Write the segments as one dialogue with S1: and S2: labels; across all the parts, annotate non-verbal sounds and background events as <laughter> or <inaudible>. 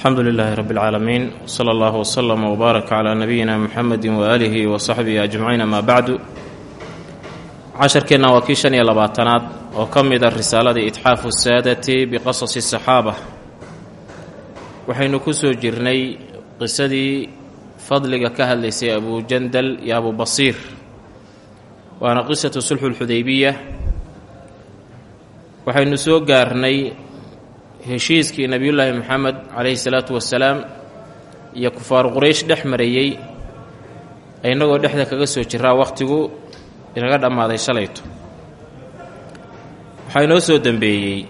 S1: alxamdu lilaahi rabbi اlcaalamiin wsala allahu wslama wbaarak calaa nabiyina muxamedi waaalihi wa saxbihi ajmaciin amaa bacdu casharkeenna waa kii shan iyo labaatanaad oo ka mid a risaaladii itxaafu saadati biqasasi saxaaba. Waxaynu ku soo jirnay qisadii fadliga ka hadlaysay abujandal iyo abubasiir waana qisatu sulxu lxudaybiya waxaynu soo gaarnay heshiiskii nebiyullaahi moxamed calayhi salaatu wasalaam iyo kufaaru quraysh dhex marayey innagoo dhexda kaga soo jiraa wakhtigu inaga dhammaaday shalayto waxaa inoo soo dembeeyey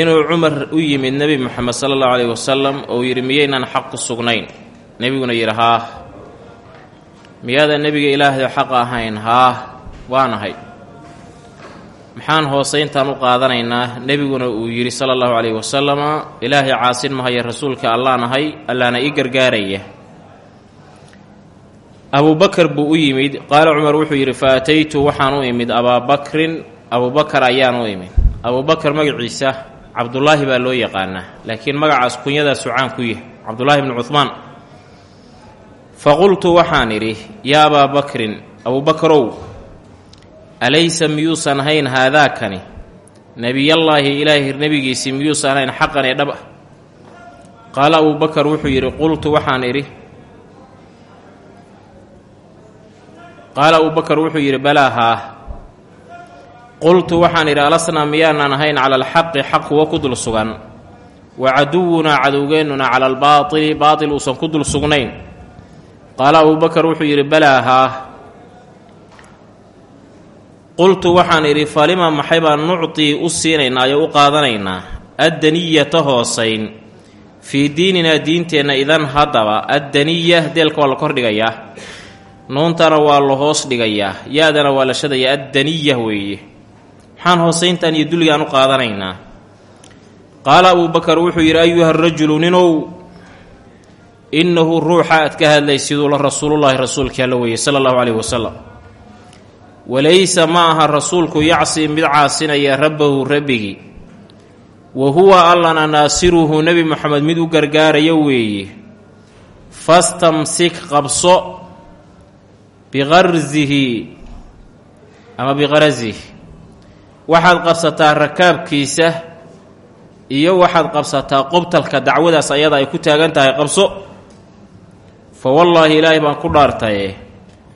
S1: inuu cumar u yimid nebi moxamed sala allahu calayhi wasalam oo yidhi miyaynaan xaq ku sugnayn? Nebiguna yidhi haah miyaadan nebiga ilaahdo xaqa ahayn? Haah waanahay maxaan hooseyntaan u qaadanaynaa nebiguna uu yidhi sala allahu calayhi wasalama ilaahay caasin mahaya rasuulka allaanahay allaana ii gargaaraya. Abubakar buu u yimid qaala cumar wuxuu yidhi fa ataytu waxaan u imid abaabakrin abubakar ayaan u imid. Abubakar magaciisa cabdullaahi baa loo yaqaanaa laakiin magacaas kunyadaas sucaan ku yahay cabdullaahi bnu cuhmaan fa qultu waxaan idhi yaa abaa bakrin alaysa miyuusan hayn haadaakani nebiyallaahi ilaahi nebigiisii miyuusan hayn xaqan ee dhab. Ah qaala abubakar wuxuu yidhi qultu waxaan idhi. Qaala abubakar wuxuu yidhi balaa haa. Qultu waxaan idhi alasnaa miyaanaan ahayn cala alxaqi xaq kuwa ku dul sugan. Wa caduwunaa cadowgeennuna cala albaatili baatil uusan ku dul sugnayn. Qaala abubakar wuxuu yidhi balaa haa qultu waxaan idhi falima maxay baan nuctii u siinaynaa iyo u qaadanaynaa? Addaniyata hoosayn fii diininaa diinteenna idan haddaba addaniya deelka waa la kordhigayaa nuuntana waa la hoos dhigayaa. Ya-dana waa la shadayaa. Addaniya weeye maxaan hoosayntan iyo dulligaan u qaadanaynaa? Qaala abuubakar wuxuu yidhi ayuha rajulu ninow innahu ruuxa aad ka hadlaysiduu la rasuulullaahi rasuulkii alla weeye sala allahu caleyhi wasalam walaysa ma aha rasuulku yacsi mid caasinaya rabbahu rabbigii. Wa huwa allana naasiruhu nebi moxamed mid u gargaaraya weeye fastamsik qabso biqarsihi ama biqarasihi waxaad qabsataa rakaabkiisa iyo waxaad qabsataa qobtalka dacwadaas ayada ay ku taagan tahay qabso. Fa wallaahi ilaahay baan ku dhaartaye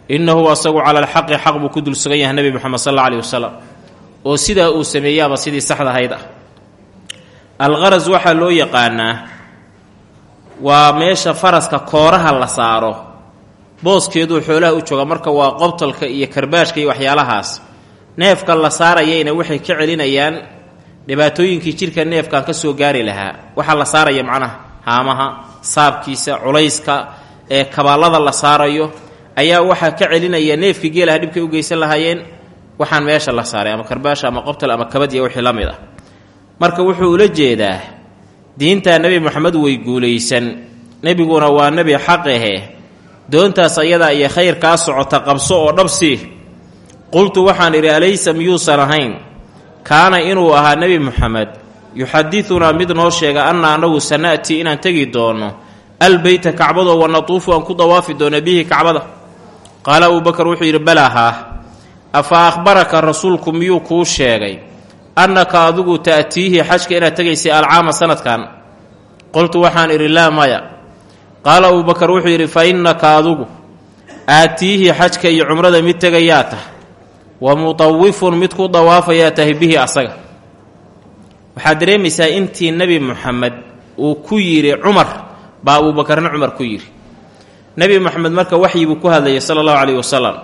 S1: innahu asagu cala alxaqi xaq buu ku dul sugan yahay nebi moxamed sal alla aleyh wasalam oo sidaa uu sameeyaaba sidii saxda ahayd ah. Alqaras waxaa loo yaqaanaa waa meesha faraska kooraha la saaro. Booskeeduu xoolaha u jooga marka waa qobtalka iyo karbaashka iyo waxyaalahaas. Neefka la saarayayna waxay ka celinayaan dhibaatooyinkii jidhka neefkan ka soo gaari lahaa. Waxaa la saaraya macnaha haamaha saabkiisa culayska ee kabaallada la saarayo ayaa waxaa ka celinaya neefkii geelaha dhibkay u geysan lahaayeen waxaan meesha la saaray ama karbaasha ama qobtal ama kabadiya wixii la mid ah. Marka wuxuu ula jeedaa diintaa nebi moxamed way guulaysan. Nebiguna waa nebi xaqahe doontaas ayadaa iyo khayrkaa socota qabso oo dhabsii qultu waxaan idhi alaysa miyuusan ahayn? Kaana inuu ahaa nebi moxamed yuxadidunaa mid noo sheega anna annagu sana'tii inaan tegi doono. Albeyta kacbadoo wanatuufu aan ku dawaafi doono bihi kacbada qaala abubakar wuxuu yidhi balaa haa afa akhbaraka rasuulku miyuu kuu sheegay? Annaka adigu ta'tiihi xajka inaad tegaysay alcaama sanadkan. Qoltu waxaan idhi laa maya. Qaala abubakar wuxuu yidhi fa innaka adigu aatiihi xajka iyo cumrada mid tegayaa tah. Wa mutawifun mid ku dawaafayaa tahay bihi asaga. Waxaad dareemaysaa intii nebi moxamed uu ku yidhi cumar baa abuubakarna cumar ku yidhi nebi moxamed marka waxyibuu ku hadlayay sala allahu caleyhi wasalam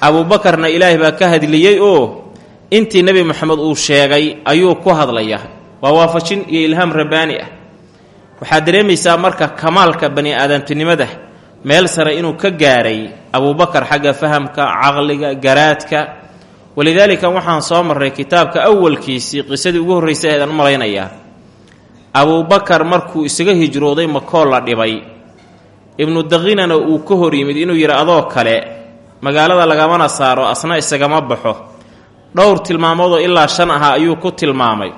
S1: abuubakarna ilaahay baa ka hadliyey oo intii nebi moxamed uu sheegay ayuu ku hadlayaa waa waafajin iyo ilhaam rabbaani ah. Waxaad dareemaysaa marka kamaalka bani aadamtinimada meel sare inuu ka gaaray abuubakar xagga fahamka caqliga garaadka. Walidaalika waxaan soo marray kitaabka awalkiisii qisadii ugu horraysay eedaan u malaynayaa abuubakar markuu isaga hijrooday makoo la dhibay ibnu daqiinana uu ka hor yimid inuu yidhi adoo kale magaalada lagamana saaro asna isagama baxo. Dhowr tilmaamoodoo ilaa shan aha ayuu ku tilmaamay.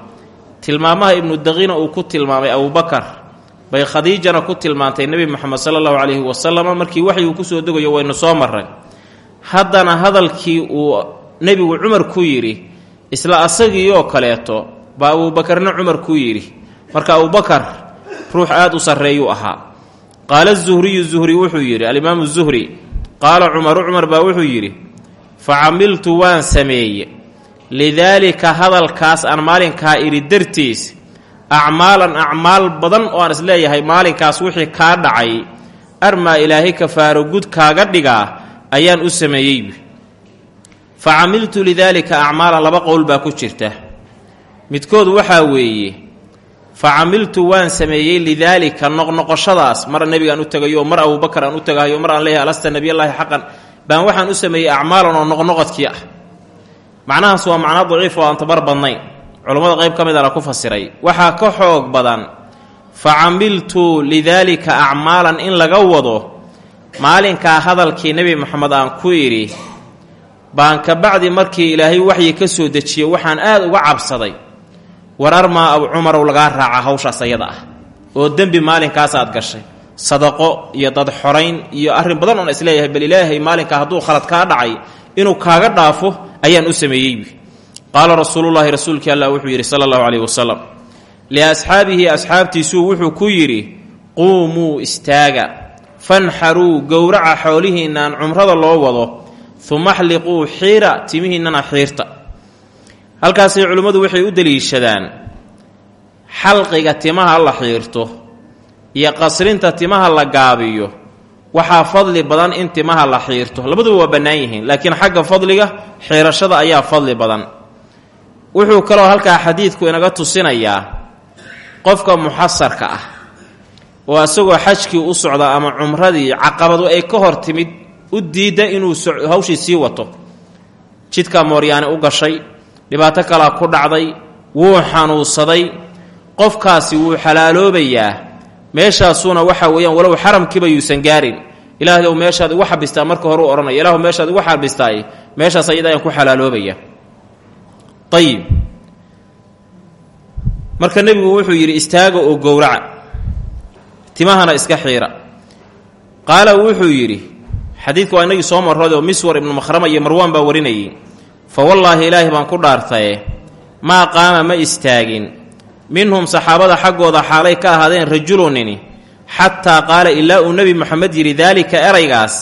S1: Tilmaamaha ibnu daqiina uu ku tilmaamay abubakar bay khadiijana ku tilmaantay nebi moxamed sala allahu calayhi wasalam markii waxyuu ku soo degayo waynu soo marray. Haddana hadalkii uu nebigu cumar ku yidhi isla asagiioo kaleeto baa abuubakarna cumar ku yidhi. Marka abubakar ruux aada u sarreeyuu ahaa qaala zuhriyu zuhri wuxuu yidhi alimaamu zuhri qaala cumaru cumar baa wuxuu yidhi fa camiltu waan sameeye lidaalika hadalkaas aan maalinkaa idhi dartiis acmaalan acmaal badan oo aan is leeyahay maalinkaas wixii kaa dhacay armaa ilaahay kafaaro gud kaaga dhigaa ayaan u sameeyeybi fa camiltu lidaalika acmaalan laba qowl baa ku jirta midkood waxaa weeye fa camiltu waan sameeyey lidaalika noqnoqoshadaas mar nebigaan u tegayo mar abuubakar aan u tegahayo mar aan leeyahay alasta nebiyallaahi xaqan baan waxaan u sameeyey acmaalan oo noqnoqodkii ah macnahaas waa macno daciif oo aan tabar badnayn culammada qayb ka midana ku fasiray waxaa ka xoog badan fa camiltu lidaalika acmaalan in laga wado maalinkaa hadalkii nebi moxamed aan ku idhi baan kabacdi markii ilaahay waxyi ka soo dejiye waxaan aad uga cabsaday war armaa abu cumarow lagaa raaca hawshaas ayada ah. Oo dembi maalinkaas aad gashay. Sadaqo iyo dad xorayn iyo arrin badan oon is leeyahay bal ilaahay maalinkaa hadduu khalad kaa dhacay inuu kaaga dhaafo ayaan u sameeyeybi qaala rasuulullaahi rasuulkii allah wuxuu yidhi sala allahu caleyhi wasalam liasxaabihi asxaabtiisuu wuxuu ku yidhi quumuu istaaga fanxaruu gowraca xoolihiinaan cumrada loo wado uma xliquu xiira timihiinnana xiirta halkaasay culimmadu waxay u deliishadaan xalqiga timaha la xiirto iyo qasrinta timaha la gaabiyo. Waxaa fadli badan in timaha la xiirto. Labaduba waa bannaan yihiin laakiin xagga fadliga xiirashada ayaa fadli badan. Wuxuu kaloo halkaa xadiidku inaga tusinayaa qofka muxasarka ah oo isagoo xajkii u socda ama cumradii caqabadu ay ka hor timid u diidda inuu hawshii sii wato. Jidkaa mooryaani u gashay dhibaato kalaa ku dhacday wuu xanuunsaday qofkaasi wuu xalaaloobayaa. Meeshaasuuna waxa weeyaan walow xaramkiiba yuusan gaarin. Ilaahdow meeshaad igu xabistaa marka hore u odhanaya ilaahu meeshaad igu xabistaay meeshaas ayada ayaan ku xalaaloobaya ayib marka nebigu wuxuu yidhi istaaga oo gowraca. Timahana iska xiira. Qaala wuxuu yidhi xadiidka waa inagii soo marrood oo miswar ibnu makhrama iyo marwaan baa warinayay fa wallaahi ilaahi baan ku dhaartaye maa qaama ma istaagin minhum saxaabada xaggooda xaalay ka ahaadeen rajulunini xataa qaala ilaa uu nebi moxamed yidhi daalika eraygaas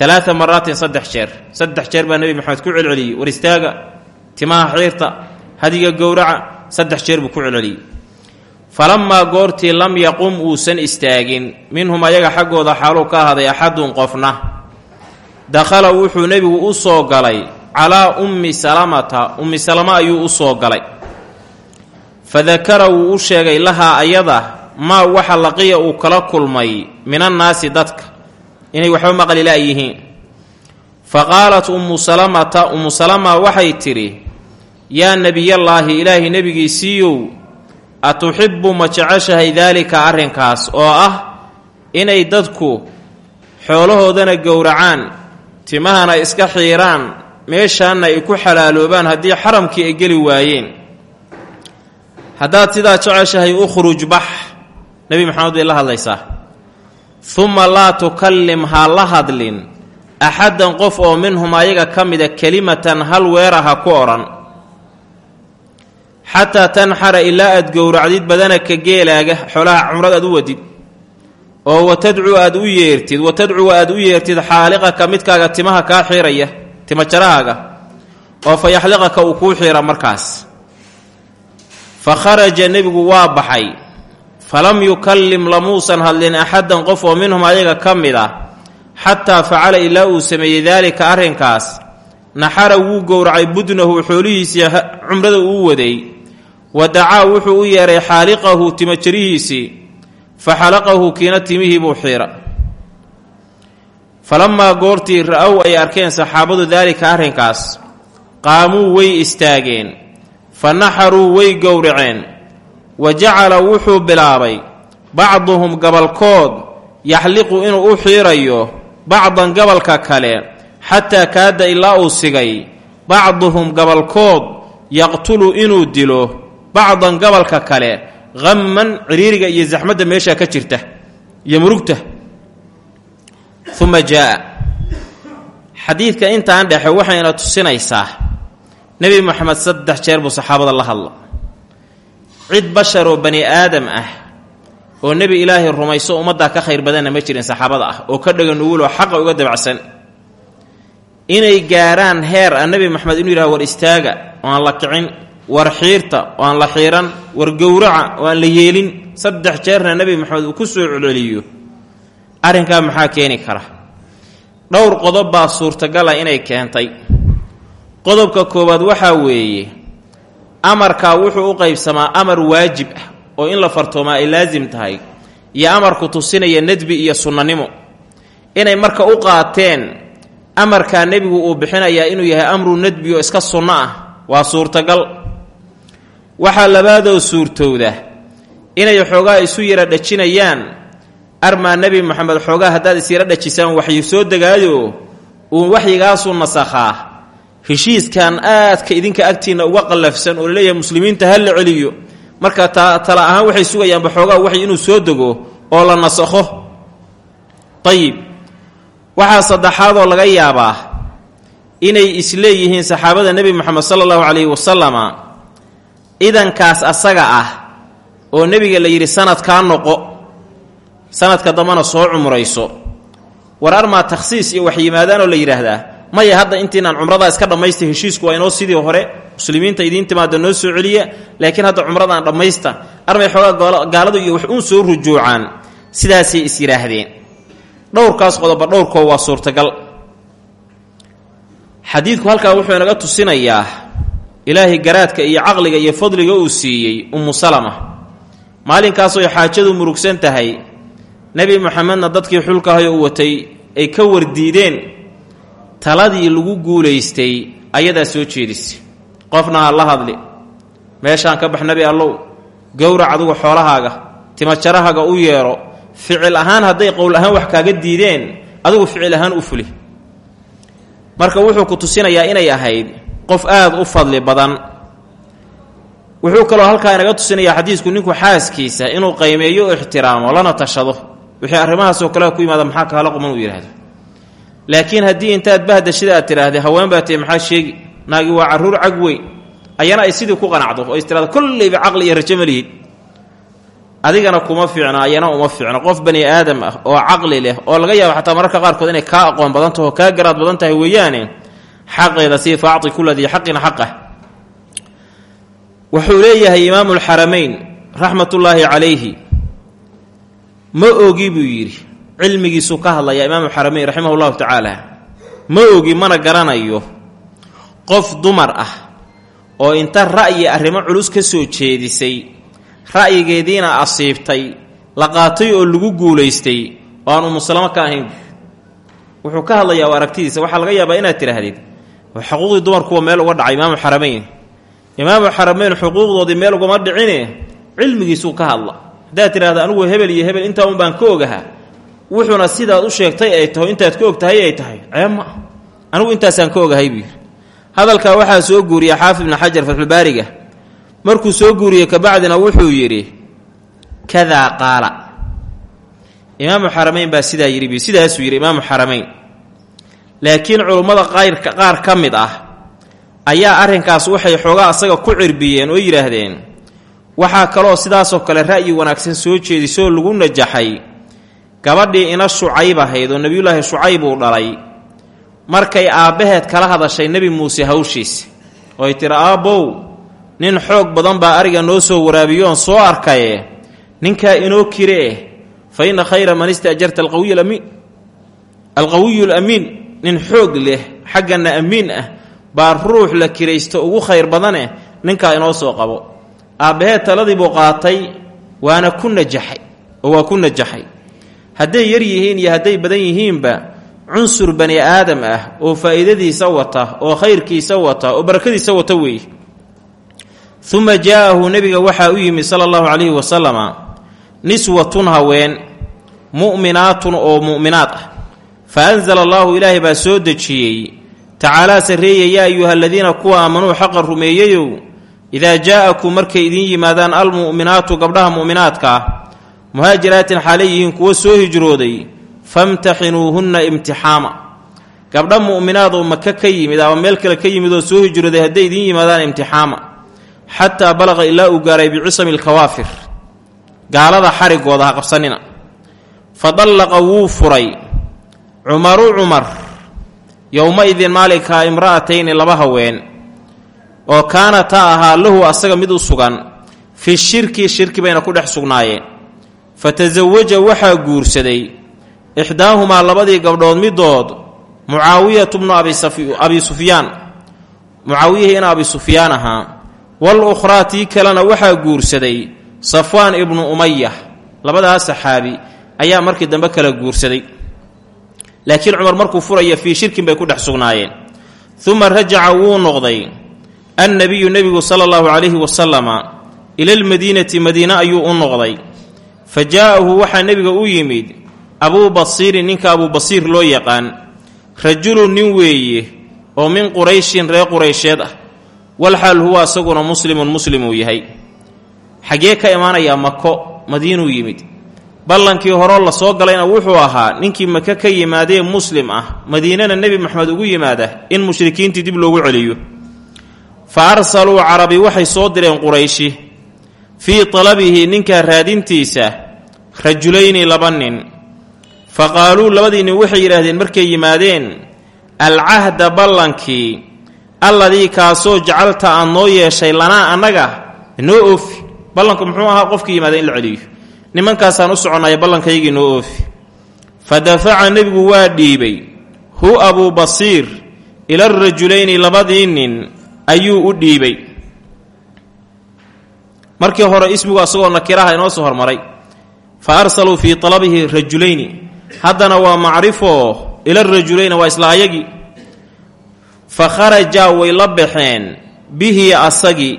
S1: alaaa maraatin saddex jeer saddex jeer baa nebi moxamed ku celceliyey war istaaga timaha xiirta hadiga gowraca saddex jeer buu ku celceliyey falammaa goortii lam yaqum uusan istaagin minhum ayaga xaggooda xaaluu ka ahaaday axadun qofna dakhala wuxuu nebigu u soo galay calaa ummi salamata ummi salama ayuu u soo galay. Fadakara wuu u sheegay lahaa ayada maa waxa laqiya uu kala kulmay min annaasi dadka. Inay waxba maqli la'yihiin fa qaalat ummu salamata ummu salama waxay tidhi yaa nebiyallaahi ilaahi nebigiisiiyow atuxibbu ma jeceshahay daalika arrinkaas oo ah inay dadku xoolahoodana gowracaan timahana iska xiiraan meeshaanna ay ku xalaaloobaan haddii xaramkii ay geli waayeen. Haddaad sidaa jeceshahay ukhruj bax nebi maxamed bay la hadlaysaa. Uma laa tukallim ha la hadlin. Axaddan qof oo minhum ayaga ka mida kelimatan hal weera ha ku odhan xataa tanxara ilaa aad gowracdid badanaka geelaaga xoolaha cumrad aad u wadid. Oo watadcu aad u yeertid watadcu aad u yeertid xaaliqaka midkaaga timaha kaa xiiraya tima jarahaaga oo fa yaxliqaka uu kuu xiira markaas. Fa kharaja nebigu waa baxay. Falam yukallim lamuusan hadlin axaddan qof oo minhum ayaga ka mid ah xataa facala ilaa uu sameeyey daalika arrinkaas. Naxara wuu gowracay budnahu xoolihiisii cumrada uu waday. Wa dacaa wuxuu u yeeray xaaliqahu timajarihiisii fa xalaqahu kiina timihii buu xiira falamaa goortii ra'ow ay arkeen saxaabadu daalika arrinkaas qaamuu way istaageen fa naxaruu way gowraceen. Wa jacala wuxuu bilaabay bacduhum gabalkood yaxliqu inuu u xiirayo bacdan gabalka kale xataa kaada ilaa uu sigay bacduhum gabalkood yaqtulu inuu dilo bacdan gobolka kale hamman ciriiriga iyo zaxmadda meeshaa ka jirta iyo murugta uma jaa xadiidka intaan dhexe waxayna tusinaysaa nebi moxamed saddex jeer buu saxaabada la hadla cid bashar bani aadam ah oo nebi ilaahay rumayso ummaddaa ka khayr badanna ma jirin saxaabada ah oo ka dhaga nuwuloo xaqa uga dabacsan. Inay gaaraan heer a nebi maxamed inuu yidhaha war istaaga oo aan la kicin war xiirta oo aan la xiiran war gowraca oo aan la yeelin saddex jeerna nebi maxamed uu ku soo celceliyo arrinkaa maxaa keeni kara? Dhowr qodob baa suurtagala inay keentay. Qodobka koowaad waxaa weeye amarkaa wuxuu u qaybsamaa amar waajib ah oo in la fartoomaa ay laasim tahay iyo amarku tusinaya nedbi iyo sunnanimo. Inay marka u qaateen amarkaa nebigu uu bixinayaa inuu yahay amru nedbi oo iska sunno ah waa suurtagal. Waxaa labaadoo suurtowda inay xoogaa isu yara dhajinayaan armaa nebi moxamed xoogaa haddaad isyara dhajisaan waxyu soo degaayo uu waxyigaasu nasakhaa heshiiskan aadka idinka agtiinna uga qallafsan oo la leeyahay muslimiinta ha la celiyo. Marka tala ahaan waxay sugayaanba xoogaa waxy inuu soo dego oo la nasakho. Ayib waxaa saddexaadoo laga yaabaa inay isleeyihiin saxaabada nebi moxamed sala allahu calayhi wasalama idankaas asaga ah oo nebiga la yidhi sanadkaa noqo sanadka dambana soo cumrayso. War armaa takhsiis iyo wax yimaadaanoo la yidhaahdaa maya hadda intiinaan cumradaa iska dhammaysta heshiisku waa inoo sidii hore muslimiinta idiin timaada noo soo celiya laakiin hadda cumradaan dhammaysta armay xoogaa gaaladu iyo wax uun soo rujuucaan sidaasay is yidhaahdeen. Dhowrkaas qodoba dhowrkoo waa suurtagal. Xadiidku halkaa wuxuu inaga tusinayaa ilaahay garaadka iyo caqliga iyo fadliga uu siiyey ummu salama. Maalinkaasooy xaajadu murugsan tahay nebi moxamedna dadkii xulkahayo u watay ay ka wardiideen taladii lagu guulaystay ayadaa soo jeedisay. Qofna ha la hadli. Meeshaan ka bax nebi allow gowrac adugu xoolahaaga timajarahaga u yeedho ficil ahaan hadday qowl ahaan wax kaaga diideen adigu ficil ahaan u fuli. Marka wuxuu ku tusinayaa inay ahayd qof aad u fadli badan. Wuxuu kaloo halkaa inaga tusinayaa xadiisku ninku xaaskiisa inuu qaymeeyo o ixtiraamo lana tashado wixii arrimahaasoo kale ku yimaada maxaa kaala quman uu yidhaahdo laakiin haddii intaad bahdashida aad tidhaahday haween baa tihi maxaa sheegi? Naagi waa carruur cag weyn. Ayana ay sidii ku qanacdo oo is tirahdo kollayba caqli iyo rajo adigana kuma fiicno ayana uma fiicno qof bani aadam ah oo caqli leh oo laga yaabo xataa mararka qaarkood inay kaa aqoon badan taho kaa garaad badan tahay weeyaane xaqeeda sii faacti kula dii xaqina xaqah wuxuu leeyahay imaamu lxaramayn raxmatullaahi calayhi ma ogi buu yidhi. Cilmigiisuu ka hadlayaa imaamu xaramayn raximah llahu tacaala ma ogi mana garanayo. Qof dumar ah oo inta ra'yi arrimo culus ka soo jeedisay ra'yigeediina asiibtay la qaatay oo lagu guulaystay oo aan umusalamo ka ahayn. Wuxuu ka hadlayaa aragtidiisa. Waxaa laga yaabaa inaad tidhaahdid xuquuqdii dumarkuwa meel uga dhacay imaamu xaramayn imaamu xaramayn xuquuqdoodii meel ugama dhicine? Cilmigiisuu ka hadla haddaad tidhahda anugu hebel iyo hebel intaa un baan ka ogaha wuxuuna sidaad u sheegtay ay taho intaad ka og ay tahay. Ceeb anigu intaasaan ka ogahay buu waxaa soo guuriya xaafid ibnu xajar fatxulbaariga markuu soo guuriyey kabacdina wuxuu yidhi kadaa qaala. Imaamu xaramayn baa sidaa yidhi sidaasuu yidhi imaamu xaramayn. Laakiin culummada qayrka qaar ka mid ah ayaa arrinkaas waxay xoogaa asaga ku cirbiyeen oo yidhaahdeen waxaa kaloo sidaasoo kale ra'yi wanaagsan soo jeedisoo lagu najaxay. Gabadhii ina shucayb ahayd oo nebiyulaahi shucayb uu dhalay. Markay aabbaheed kala hadashay nebi muuse hawshiisa oo ay tiri aabbow nin xoog badan baa ariga noo soo waraabiyoon soo arkaye. Ninkaa inoo kire eh. Fa inna khayra man istaajarta alqawiy alamiin alqawiyu alamiin nin xoog leh xaggana amiin ah baa ruux la kiraysto ugu khayr badaneh ninkaa inoo soo qabo aabbaheed taladii buu qaatay waana ku najaxay oo waa ku najaxay. Hadday yar yihiin iyo hadday badan yihiinba cunsur bani aadam ah oo faa'iidadiisa wata oo khayrkiisa wata oo barakadiisa wata weeye uma jaa'ahu nebiga waxaa u yimid sala allahu calayhi wasalama niswatun haween mu'minaatun oo mu'minaad ah. Fa anzala allaahu ilaahay baa soo dejiyey tacaalaa sarreeya yaa ayuha aladiina kuwa aamanuu xaqa rumeeyeyow idaa jaa'akum markay idiin yimaadaan almu'minaatu gabdhaha mu'minaadka ah muhaajiraatin xaalay yihiin kuwo soo hijrooday famtaxinuuhunna imtixaama. Gabdha mu'minaad oo maka ka yimid ama meel kale ka yimid oo soo hijrooday hadday idiin yimaadaan imtixaama xataa balaqa ilaa uu gaaray bicisami alkawaafir gaalada xarigooda ha qabsanina. Fa dallaqa wuu furay. Cumaru cumar yowma-idin maalinkaa imra'atayni laba haween oo kaanataa ahaa lahu asaga mid u sugan fi shirki shirki bayna ku dhex sugnaayeen. Fa tasawaja waxaa guursaday. Ixdaahumaa labadii gabdhood midood mucaawiyatu bnu abi sufyaan. Mucaawiyihii in abi sufyaan ahaa. Wal ukhraa tii kalena waxaa guursaday safwaan ibnu umaya labadaas saxaabi ayaa markii dambe kala guursaday. Laakiin cumar markuu furaya fii shirkin bay ku dhex sugnaayeen. Uma rajaca wuu noqday annabiyu nebigu sala allahu calayhi wasalama ila almadiinati madiine ayuu u noqday fa jaa'ahu waxaa nebiga u yimid abuu basiirin ninka abuu basiir loo yaqaan rajulun nin weeye oo min qurayshin reer quraysheed ah walxaal huwa isaguna muslimun muslim uu yahay xaggee ka imaanayaa mako madiinuu yimid ballankii horoo la soo galayna wuxuu ahaa ninkii maka ka yimaadee muslim ah madiinana nebi maxamed ugu yimaada in mushrikiintii dib loogu celiyo fa arsaluu carabi waxay soo direen qurayshi fii talabihi ninkaa raadintiisa rajulayni laba nin. Fa qaaluu labadii nin waxay yidhaahdeen markay yimaadeen alcahda ballankii alladii kaasoo jacalta aad noo yeeshay lanaa annaga noo oofi. Ballanku muxuu ahaa qofkii yimaada in la celiyo. Nimankaasaan u soconnaya ballankaygii noo oofi. Fa dafaca nebigu waa dhiibay hu abuu basiir ila rajulayni labadii nin ayuu u dhiibay. Markii hore ismigu asagoo nakiraha inoo soo hormaray fa arsaluu fii talabihi rajulayni. Haddana waa macrifo ila rajulayni waa isla ayagii fa kharajaa way la baxeen bihi asagii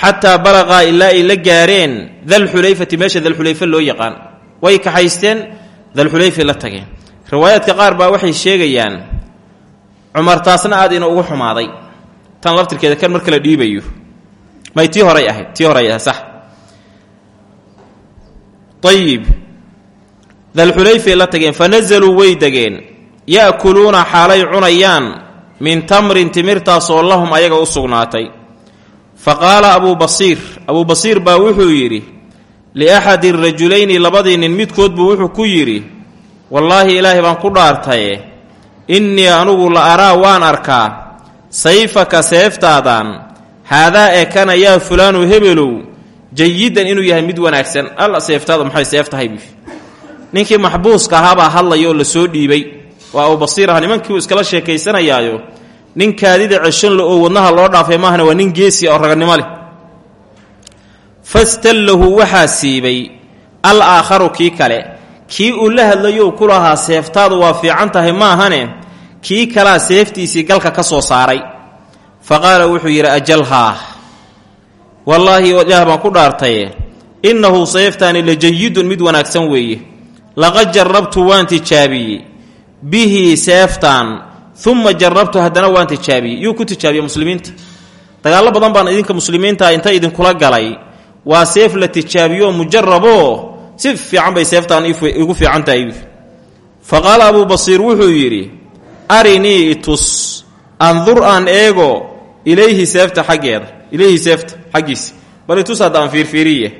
S1: xataa balaqaa ilaa ay la gaareen dalxulayfati meesha dalxulayfe loo yaqaan. Way kaxaysteen dalxulayfay la tageen. Riwaayaadka qaar baa waxay sheegayaan cumar taasna aad ina ugu xumaaday tan laftirkeeda kan marka la dhiibayo may tii horay ahayd tii horay ahayd sax. Ayib dalxulayfay la tageen fa way degeen ya'kuluuna xaalay cunayaan min tamrin timirtaasoo lahum ayaga u sugnaatay. Fa qaala abuu basiir abuu basiir baa wuxuu yidhi liaxadi rajulayni labadii nin midkood buu wuxuu ku yidhi wallaahi ilaahay baan ku dhaartaye. Innii anugu la araa waan arkaa sayfaka seeftaadan haadaa ee kana yaa fulaanu hebelow jayidan inuu yahay mid wanaagsan. Alla seeftaada maxay seef tahay bi? Ninkii maxbuuska ahaabaa hadlaya la soo dhiibay. Waa abuu basiir ah nimankii uu iskala sheekaysanayaayo. Nin kaadida ceshanle oo wadnaha loo dhaafay maahana waa nin geesi oo raganimo leh. Fastallahu waxaa siibay al aakharu kii kale kii uu la hadlayo ku lahaa seeftaadu waa fiican tahay maahane kii kalaa seeftiisii galka ka soo saaray. Fa qaala wuxuu yidhi ajalhaa wallaahi ilaah baan ku dhaartaye. Innahu seeftaani la jayidun mid wanaagsan weeye. Laqad jarrabtu waan tijaabiyey bihi seeftaan uma jarabtu haddana waan tijaabiyey yuu ku tijaabiye muslimiinta. Dagaallo badan baan idinka muslimiinta inta idinkula galay. Waa seef la tijaabiyo mujaraboo si fiican bay seeftaan igu fiican tahay fa qaala abuu basiir wuxuu yidhi arinii itus. Andur aan eego ilayhi seefta xaggeeda ilayhi seefta xaggiisa. Bal itus hadda aan fiirfiiriye.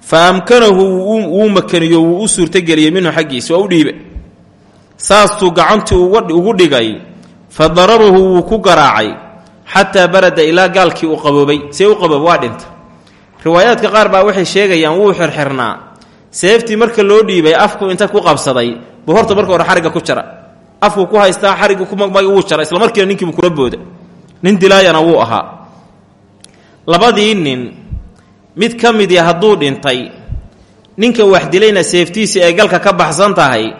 S1: Fa amkanahu wuu makaniyo wuu u suurtageliyey minhu xaggiisa waa u dhiibe. Saastuu gacantii ugu dhigay fa darabahu wuu ku garaacay xataa barada ilaa gaalkii uu qaboobay. See u qaboob waa dhinta. Riwaayaadka qaar baa waxay sheegayaan wuu xirxirnaa. Seeftii marka loo dhiibay afku inta ku qabsaday buu marka hore xarigga ku jara afku ku haystaa xarigga kumagmag wuu jara isla markiina ninkiibu kula booda. Nin dilaayana wuu ahaa. Labadii nin mid ka mid ya hadduu dhintay ninka wax dilayna seeftiisii ay galka ka baxsan tahay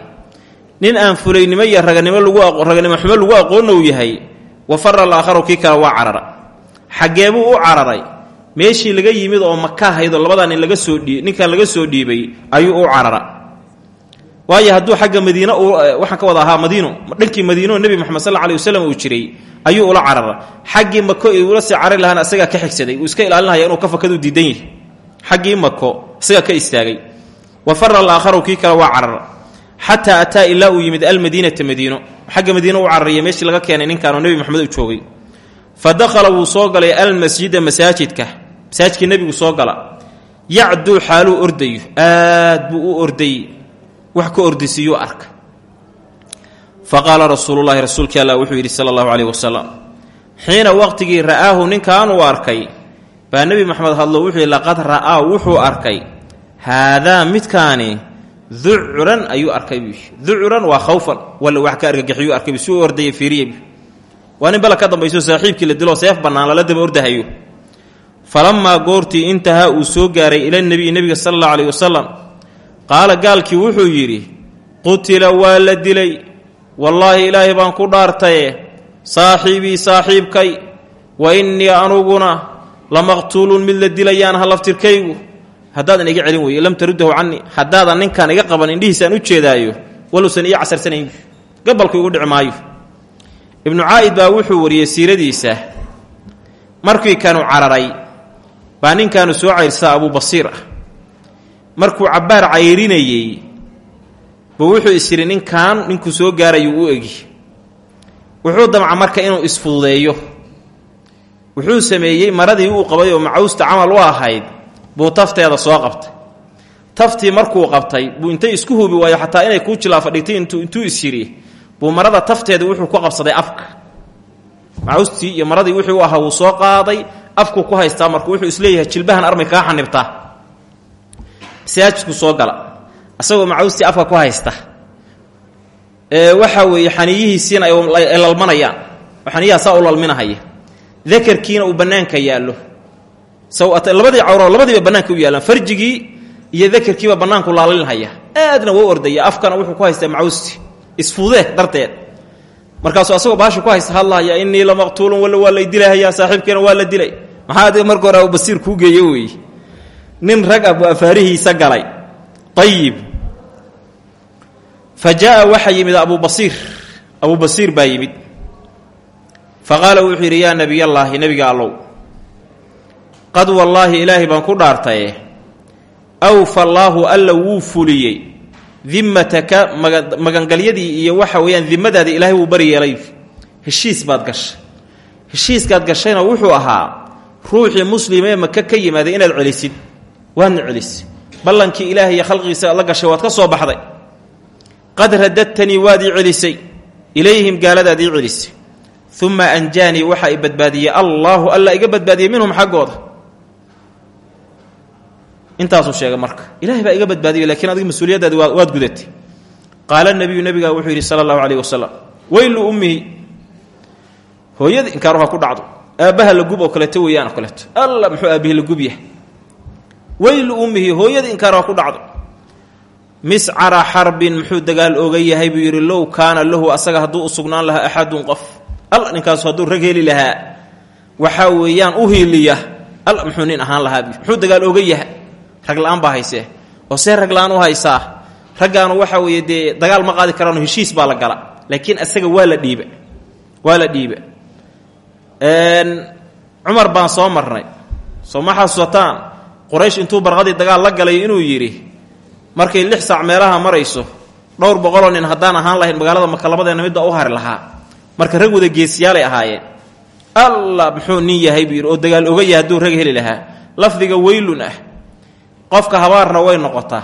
S1: nin aan fulaynimo iyo raganimo lagu raganimo xumo lagu aqoonna uu yahay wa fara alaakharu kii kale waa carara. Xaggeebuu u cararay. Meeshii laga yimid oo maka ahaydoo labadaa nin laga soo dhii ninkan laga soo dhiibay ayuu u carara waayo hadduu xagga madiine waxaan ka wada ahaa madiino dhankii madiino nebi moxamed sal alay wasalam uu jiray ayuu ula carara. Xaggii mako ula sii carari lahaana isagaa ka xigsaday uu iska ilaalinaya inuu ka fakadu diidan yahay. Xaggii mako isagaa ka istaagay. Wa fara alaakharu kii kale waa carara. Xataa ataa ilaa uu yimid almadiinata madiino. Xagga madiino u carariya meeshii laga keenay ninkaanoo nebi moxamed u joogay. Fa dakhala wuu soo galay almasjida masaajidka. Masaajidkii nebigu soo gala. Yacduu xaaluu ordayo aad buu u wax ka ordisiiyuu arka. Fa qaala rasuululahi rasuulkii allah wuxuu yidhi sala allahu caleyh wasalam xiina waqtigii ra'aahu ninkaanuu arkay? Baa nebi moxamed hadlo wuxuu yidhi laqad ra'aa wuxuu arkay. Haadaa midkaani ducuran ayuu arkay buu ducuran waa khawfan walla wax ka argagixiyuu arkay si u ordaya fiiriya waa nin ka dambayso saaxiibkii la dilo seef bannaan lala daba ordahayo. Falamaa goortii intahaa uu soo gaaray ila nebiyi nebiga sala allahu caleyh wasalam qaala gaalkii wuxuu yidhi qutila waa la dilay. Wallaahi ilaahay baan ku dhaartaye. Saaxiibii saaxiibkay. Wa innii anuguna lamaqtuulun mid la dilayaan ha laftirkaygu. Iga celin weye lam taruddahu canii haddaadan ninkaan iga qaban indhihiisaan u jeedaayo waluusan ii casarsanayn gabalku igu dhici maayo. Ibnu caa'id baa wuxuu wariyey siiradiisa. Markii kanu cararay baa ninkaanu soo cayrsaa abuu basiir ah markuu cabbaar cayrinayey buu wuxuu is yidhi ninkan ninkuu soo gaarayuu u egi. Wuxuu damca marka inuu isfududeeyo. Wuxuu sameeyey maradii uu qabay oo macawsta camal u ahayd buu tafteeda soo qabtay. Taftii markuu qabtay buu intay isku hubi waayo xataa inay kuu jilaafa dhigtay intuu is yidhi buu marada tafteeda wuxuu ku qabsaday afka. Macawstii iyo maradii wuxuu ahaa wuu soo qaaday afku ku haystaa markuu wuxuu is leeyahay jilbahan armay kaa xanibtaa masaajidku soo gala. Asagoo macawstii afka ku haysta. Waxa weeye xaniyihiisiina ay lalmanayaan. Xaniyaha saa u lalminahaya. Dakarkiina uu bannaanka yaallo. Labadii cawro labadiiba bannaanka u yaallaan. Farjigii iyo dakarkiiba bannaanku laalinhaya. Aadna wou ordaya. Afkana wuxuu ku haystaa macawstii isfudee darteed. Markaasuu asagoo baasha ku haysta hadlahaya innii lamaqtuulun walla waa lay dilahayaa saaxiibkeena waa la dilay. Maxaa adiga marka hore abubasiir kuu geeye weeye nin rag ah buu afaarihiisa galay. Ayib fa jaa waxaa yimid abubasiir abubasiir baa yimid. Fa qaala wuxuu yidhi yaa nebiyallaahi nebiga allow qad wallaahi ilaahay baan ku dhaartaye. Awfa allaahu alla wuu fuliyey. Dimmataka magangalyadii iyo waxa weeyaan dimadaadii ilaahay wuu bari yeelay heshiis baad gashay. Heshiiskaad gashayna wuxuu ahaa ruuxii muslimee maka ka yimaaday inaad celisid waadna celisay ballankii ilaahay iyo la gashay waad ka soo baxday. Qad radadtanii waad ii celisay ilayhim gaaladaad ii celisay uma anjaanii waxa i badbaadiyey. Alla iga badbaadiyey minhum xaggooda. Intaasuu sheegay marka. Ilahay baa iga badbaadiyey lakiin adiga mas'uuliyaddaadi waad gudatay qaala nabiyu nabigaa wuxuu yidhi sala allahu caleyh wasalam weylu ummihi hooyada inkaaruha ku dhacdo. Aabbaha la gub oo kaleeto weeyaan oo kaleeto. Alla muxuu aabbihi la gub weylu ummihi hooyada inkaaruha ku dhacdo. Miscara xarbin muxuu dagaal oga yahay buu yidhi low kaana lahu asaga hadduu u sugnaan lahaa axadun qof alla ninkaasu hadduu rag heli lahaa waxaa weeyaan u hiiliya alla muxuu nin ahaan lahaa muxuu dagaal oga yahay? Rag la'aan baa haysee. Oo see rag la'aan u haysaa? Raggaanu waxa weeye dee dagaal ma qaadi karaano heshiis baa la gala laakiin asaga waa la dhiiba waa baan soo marnay. Soo ma xasuusataan quraysh intuu barqadii dagaal la galay inuu yidhi markay lix saac meelaha marayso dhowr boqoloo nin haddaan ahaan lahayn magaalada maka labadeena midbaa u lahaa. Marka rag wada geesiyaalay ahaayeen alla muxuu nin oo dagaal oga yahay hadduu rag heli lahaa. Lafdiga weylun ah. Qofka habaarna way noqotaa.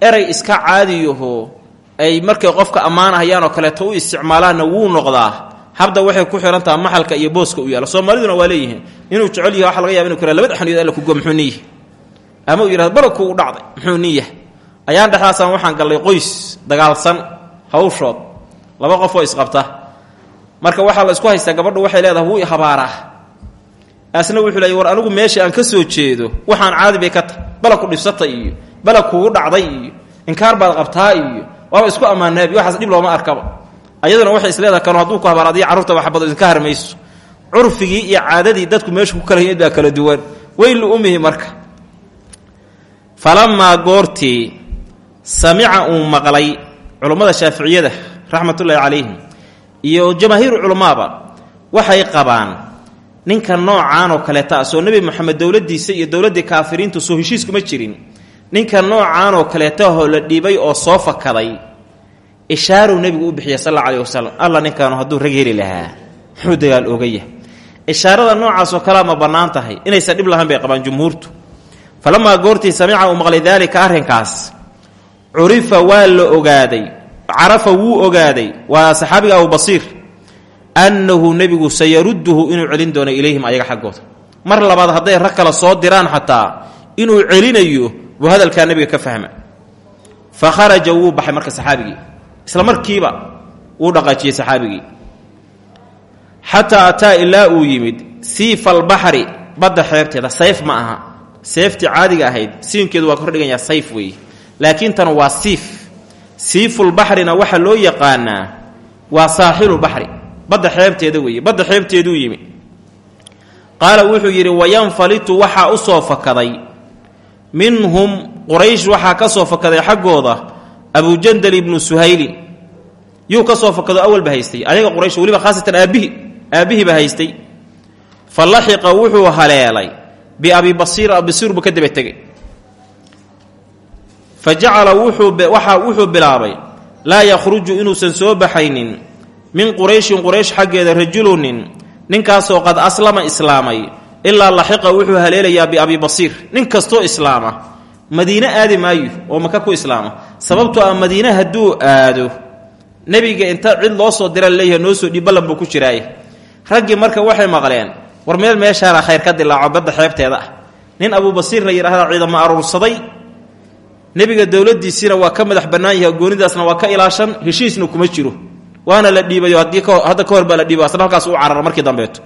S1: Eray iska caadiyaho ay markay qofka ammaanahayaan oo kaleeto u isticmaalaanna wuu noqdaa. Habda waxay ku xihan taha maxalka iyo booska u yaalla. Soomaaliduna waa leeyihiin inuu jecel yahay waxa laga yaba inu kara labada xaniyood alla kugo muxuu ama uu yihahdo balagku u dhacday. Muxuu nin yahay. Ayaan dhexdaasaan waxaan gallay qoys dagaalsan hawshood. Laba qof oo isqabta. Marka waxaa la isku haystaa gabadhu waxay leedahay wuu habaaraa. Asna wuxuu leey war anigu meesha aan ka soo jeedo waxaan caadi bay ka tahy balag ku dhibsata iyo balag kugu dhacday inkaar baad qabtaa iyo waaba isku ammaanaabi waxaas dhib looma arkaba. Ayaduna waxay isleedahay kanu hadduu ku habaar adiyo carruurta waxbado idinka harmayso curfigii iyo caadadii dadku meesha ku kala yimid kala duwan. Weylu umihi marka falamaa goortii samica uu maqlay culummada shaaficiyada raxmatullaahi calayhim iyo jamaahiiru culamaaba waxay qabaan ninka noocaan oo kaleeta ah soo nebi moxamed dowladdiisa iyo dowladdii kaafiriintu soo heshiiskuma jirin. Ninka noocaan oo kaleeta ahoo la dhiibay oo soo fakaday ishaarow nebigu u bixiyay sal alla alayh wasalam alla ninkaanu hadduu rag heli lahaa. Muxuu dagaal oga yahay? Ishaarada noocaasoo kalea ma bannaan tahay. Inaysan dhib lahayn bay qabaan jumhuurtu falamaa goortii samica uu maqlay daalika arrinkaas curifa waa la ogaaday carafa wuu ogaaday waa saxaabiga abubasiir annahu nebigu sayarudduhu inuu celin doono ilayhim ayaga xaggooda mar labaad hadday rag kale soo diraan xataa inuu celinayo buu hadalkaa nebiga ka fahma fa kharaja wuu baxay marka saxaabigii isla markiiba wuu dhaqaajiyey saxaabigii xataa ataa ilaa uu yimid siifa albaxri badda xeebteeda sayf ma aha seeftii caadiga ahayd siinkeedu waa kordhiganyaa sayf weeye laakiin tan waa siif. Siifulbaxrina waxaa loo yaqaanaa waa saaxilulbaxri badda xeebteeda weeye badda xeebteeduu yimi. Qaala wuxuu yidhi wayanfalitu waxaa u soo fakaday. Minhum quraysh waxaa ka soo fakaday xaggooda abujandal ibnu suhaylin yuu ka soo fakado awalba haystay. Ayaga quraysh weliba khaasatan aabbihi aabbihiiba haystay. Fa laxiqa wuxuu haleelay biabi basiir abibasiir buu ka daba tegey fa jacala wuxuuwaxa wuxuu bilaabay laa yakhruju inuusan soo baxaynin min qurayshin quraysh xaggeeda rajulunin ninkaasoo qad aslama islaamay ilaa laxiqa wuxuu haleelayaa biabi basiir nin kastoo islaama madiine aadi maayo oo maka ku islaama sababtoo ah madiine hadduu aado nebiga inta cid loo soo dira leeyahay noo soo dhiib ballan buu ku jiraaye raggii marka waxay maqleen war meel meeshaana khayr ka dilaaco badda xeebteeda ah. Nin abubasiir la yidhahda ciidamo aruursaday nebiga dowladdiisiina waa ka madax bannaan yahay goonidaasna waa ka ilaashan heshiisna kuma jiro. Waana la dhiibayo haddii hadda ka hor baa la dhiibay asna halkaas u markii dambeeto.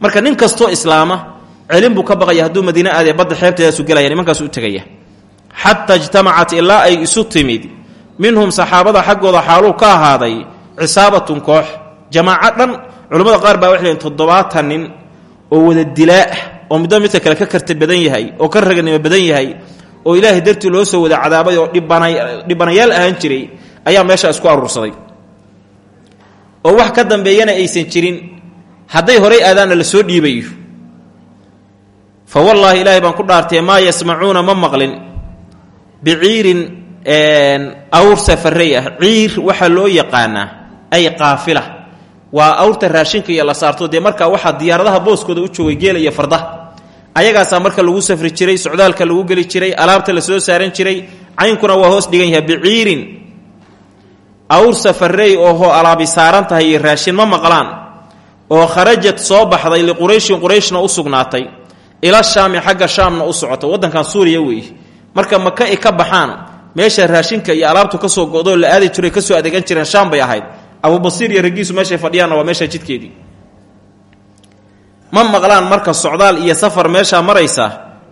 S1: Marka nin kastoo islaama celin buu ka baqaya hadduu madiine aadee badda xeebteedaasu gelaya nimankaasu u tegaya. Xataa ijtamacat ilaa ay isu minhum saxaabada xaggooda xaaluu ka ahaaday cisaabatun koox. Jamaaco dhan qaar baa waxay leeyiin toddobaatan nin oo wada dilaa oo midba midka kale ka karta badan yahay oo ka raganimo badan yahay oo ilaahay dartii loo soo wada cadaabay oo dhibanayaal ahaan jiray ayaa meesha isku aruursaday oo wax ka dambeeyana aysan jirin hadday horay aadaanna la soo dhiibayo. Fa wallaahi ilaahay baan ku dhaartee maa yasmacuuna ma maqlin. Biciirin awr safarey ah ciir waxaa loo yaqaanaa ay qaafila waa awrta raashinka iyo la saarto dee markaa waxaa diyaaradaha booskooda u joogay geela iyo fardaha ayagaasaa marka lagu safri jiray socdaalka lagu geli jiray alaabta la soo saaran jiray caynkuna waa hoos dhigan yahay biciirin. Awr safarey oohoo alaabi saaran raashin ma maqlaan oo kharajad soo baxday liqurayshin qurayshna u sugnaatay. Ila shaami xagga shaamna u socota waddankan suuriya weeye marka maka ka baxaan meesha raashinka iyo alaabtu ka soo go'doo la aadi jiray ka soo adeegan jireen shaam bay ahayd abubasiir iyo raggiisu meeshay fadhiyaanna waa meesha jidkeedii. Ma maqlaan marka socdaal iyo safar meeshaa maraysa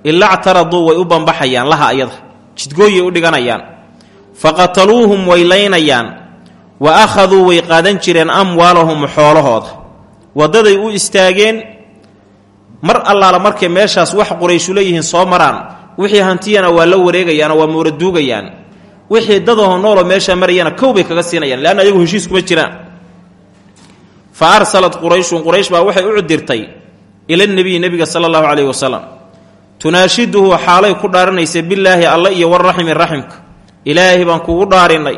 S1: ilaa ctaraduu way u bambaxayaan laha ayada. Jidgooyay u dhiganayaan. Fa qataluuhum way laynayaan. Wa akhaduu way qaadan jireen amwaalahum xoolahooda. Waddaday u istaageen mar allaala markay meeshaas wax qurayshu leeyihiin soo maraan wixii hantiyana waa la wareegayaan oo waa muuraduugayaan wixii dadaho nooloo meeshaa marayana kow bay kaga siinayaan leanna ayagu heshiis kuma jiraan. Fa arsalat qurayshun quraysh baa waxay u cudirtay ila nebiyi nebiga sala allahu caleyhi wasalam tunaashiduhu xaalay ku dhaaranaysa bilaahi alla iyo warraximi raximka. Ilaahay baan kugu dhaarinay.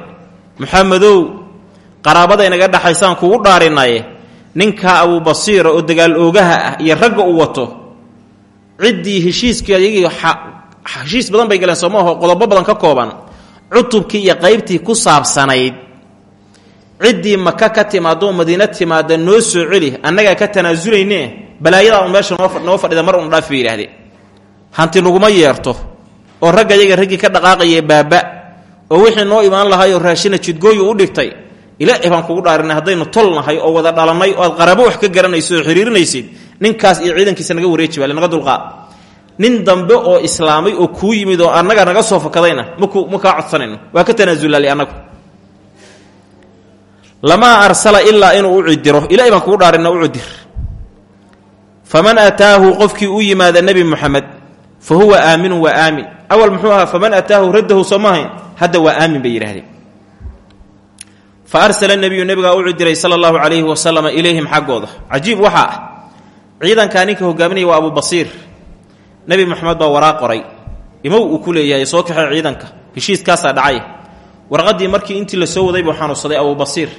S1: Muxamedow qaraabada inaga dhaxaysaan kugu dhaarinaye ninkaa abubasiira oo dagaal oogaha ah iyo ragga uu wato ciddii heshiiskii ayagii heshiis badan bay galeen soomaaho qodobo badan ka kooban cutubkii iyo qaybtii ku saabsanayd ciddii maka ka timaadoo madiina timaada noo soo celi annagaa ka tanaasuleyne balaayadaa un meesha noo fadhida mar un dhaaf bay yidhaahdeen hanti naguma yeerto oo ragga yaga raggii ka dhaqaaqaya baaba oo wixii noo imaan lahaayoo raashina jidgooyu u dhigtay ilaahay baan kugu dhaarinay haddaynu tol nahay oo wada dhalannay oo aad qarabo wax ka garanayso oo xiriirinaysid ninkaas iyo ciidankiisa naga wareeji baale naga dulqaad nin dambe oo islaamay oo kuu yimid oo annaga naga soo fakadayna ma kaa codsanayno. Waa ka tanaasulaali annagu. Lamaa arsala ilaa inuu u cidiro ilahay baan kugu dhaarina u cidir faman ataahu qofkii u yimaada nebi muxamed fa huwa aaminu waa aamin. Awal muxuu faman ataahu raddahu soo maahayn hadda waa aamin bay yidhahdeen fa arsala nebiyu nebigaa u diray sala allahu calayhi wasalama ilayhim xaggooda. Cajiib waxaa ah ninka hogaaminaya waa abu basiir nebi moxamed baa waraa qoray. Imow uu ku leeyahay soo kaxay ciidanka. Heshiiskaasaa dhacay. Warqaddii markii intii la soo waday buu xanuunsaday abuu basiir.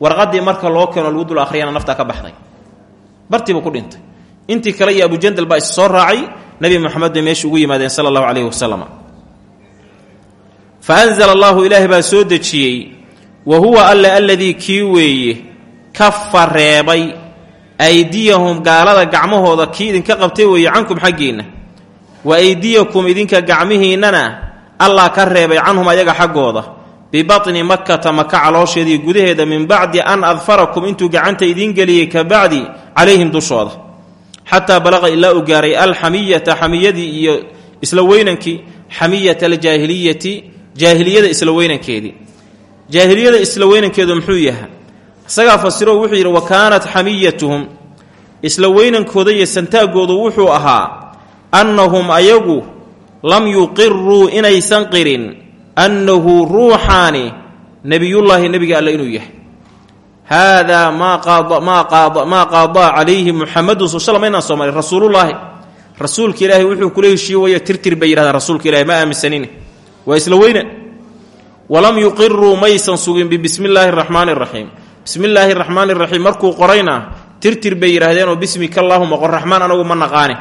S1: Warqaddii marka loo keeno lagu dul akhriyana naftaa ka baxday. Bartiibuu ku dhintay. Intii kale iyo abujandal baa is soo raacay. Nebi moxamed bay meesha ugu yimaadeen sala allahu wasalam fa anzala allahu ilaahay baa soo dejiyey. Wa huwa alle alladii kii weeye kafa reebay aydiyahum gaalada gacmahooda kii idinka qabtay weeye cankum xaggiinna wa aydiyakum idinka gacmihiinnana allah ka reebay canhum ayaga xaggooda bibatni makkata maka caloosheedii gudaheeda min bacdi an adfarakum intuu gacanta idiin geliyey ka bacdi calayhim dushooda xataa balaqa ilaa uu gaaray alxamiyata xamiyadii iyo isla weynankii xamiyata aljaahiliyati jaahiliyada isla weynankeedii jaahiliyada isla weynankeedu muxuu yahay isagaa fasiro wuxuu yidhi wa kaanat xamiyatuhum isla weynankooda iyo santaagoodu wuxuu ahaa annahum ayagu lam yuqiruu inaysan qirin annahu ruuxaani nebiyullaahi nebiga alle inuu yahay. Haadaa maa qaadaa calayhi muxamadu sal maynaan soo marin rasuulullaahi. Rasuulka ilaahay wuxuu kula heshiiye waya tirtir bay yidhahdaan rasuulka ilahi ma aaminsanin waa isla weyne. Walam yuqiruu maysan sugin bibismi illaahi araxmaani araxiim bismi illaahi araxmaani araxiim markuu qorayna tirtir bay yidhaahdeenoo bismika allaahuma qor raxmaan anagu ma naqaane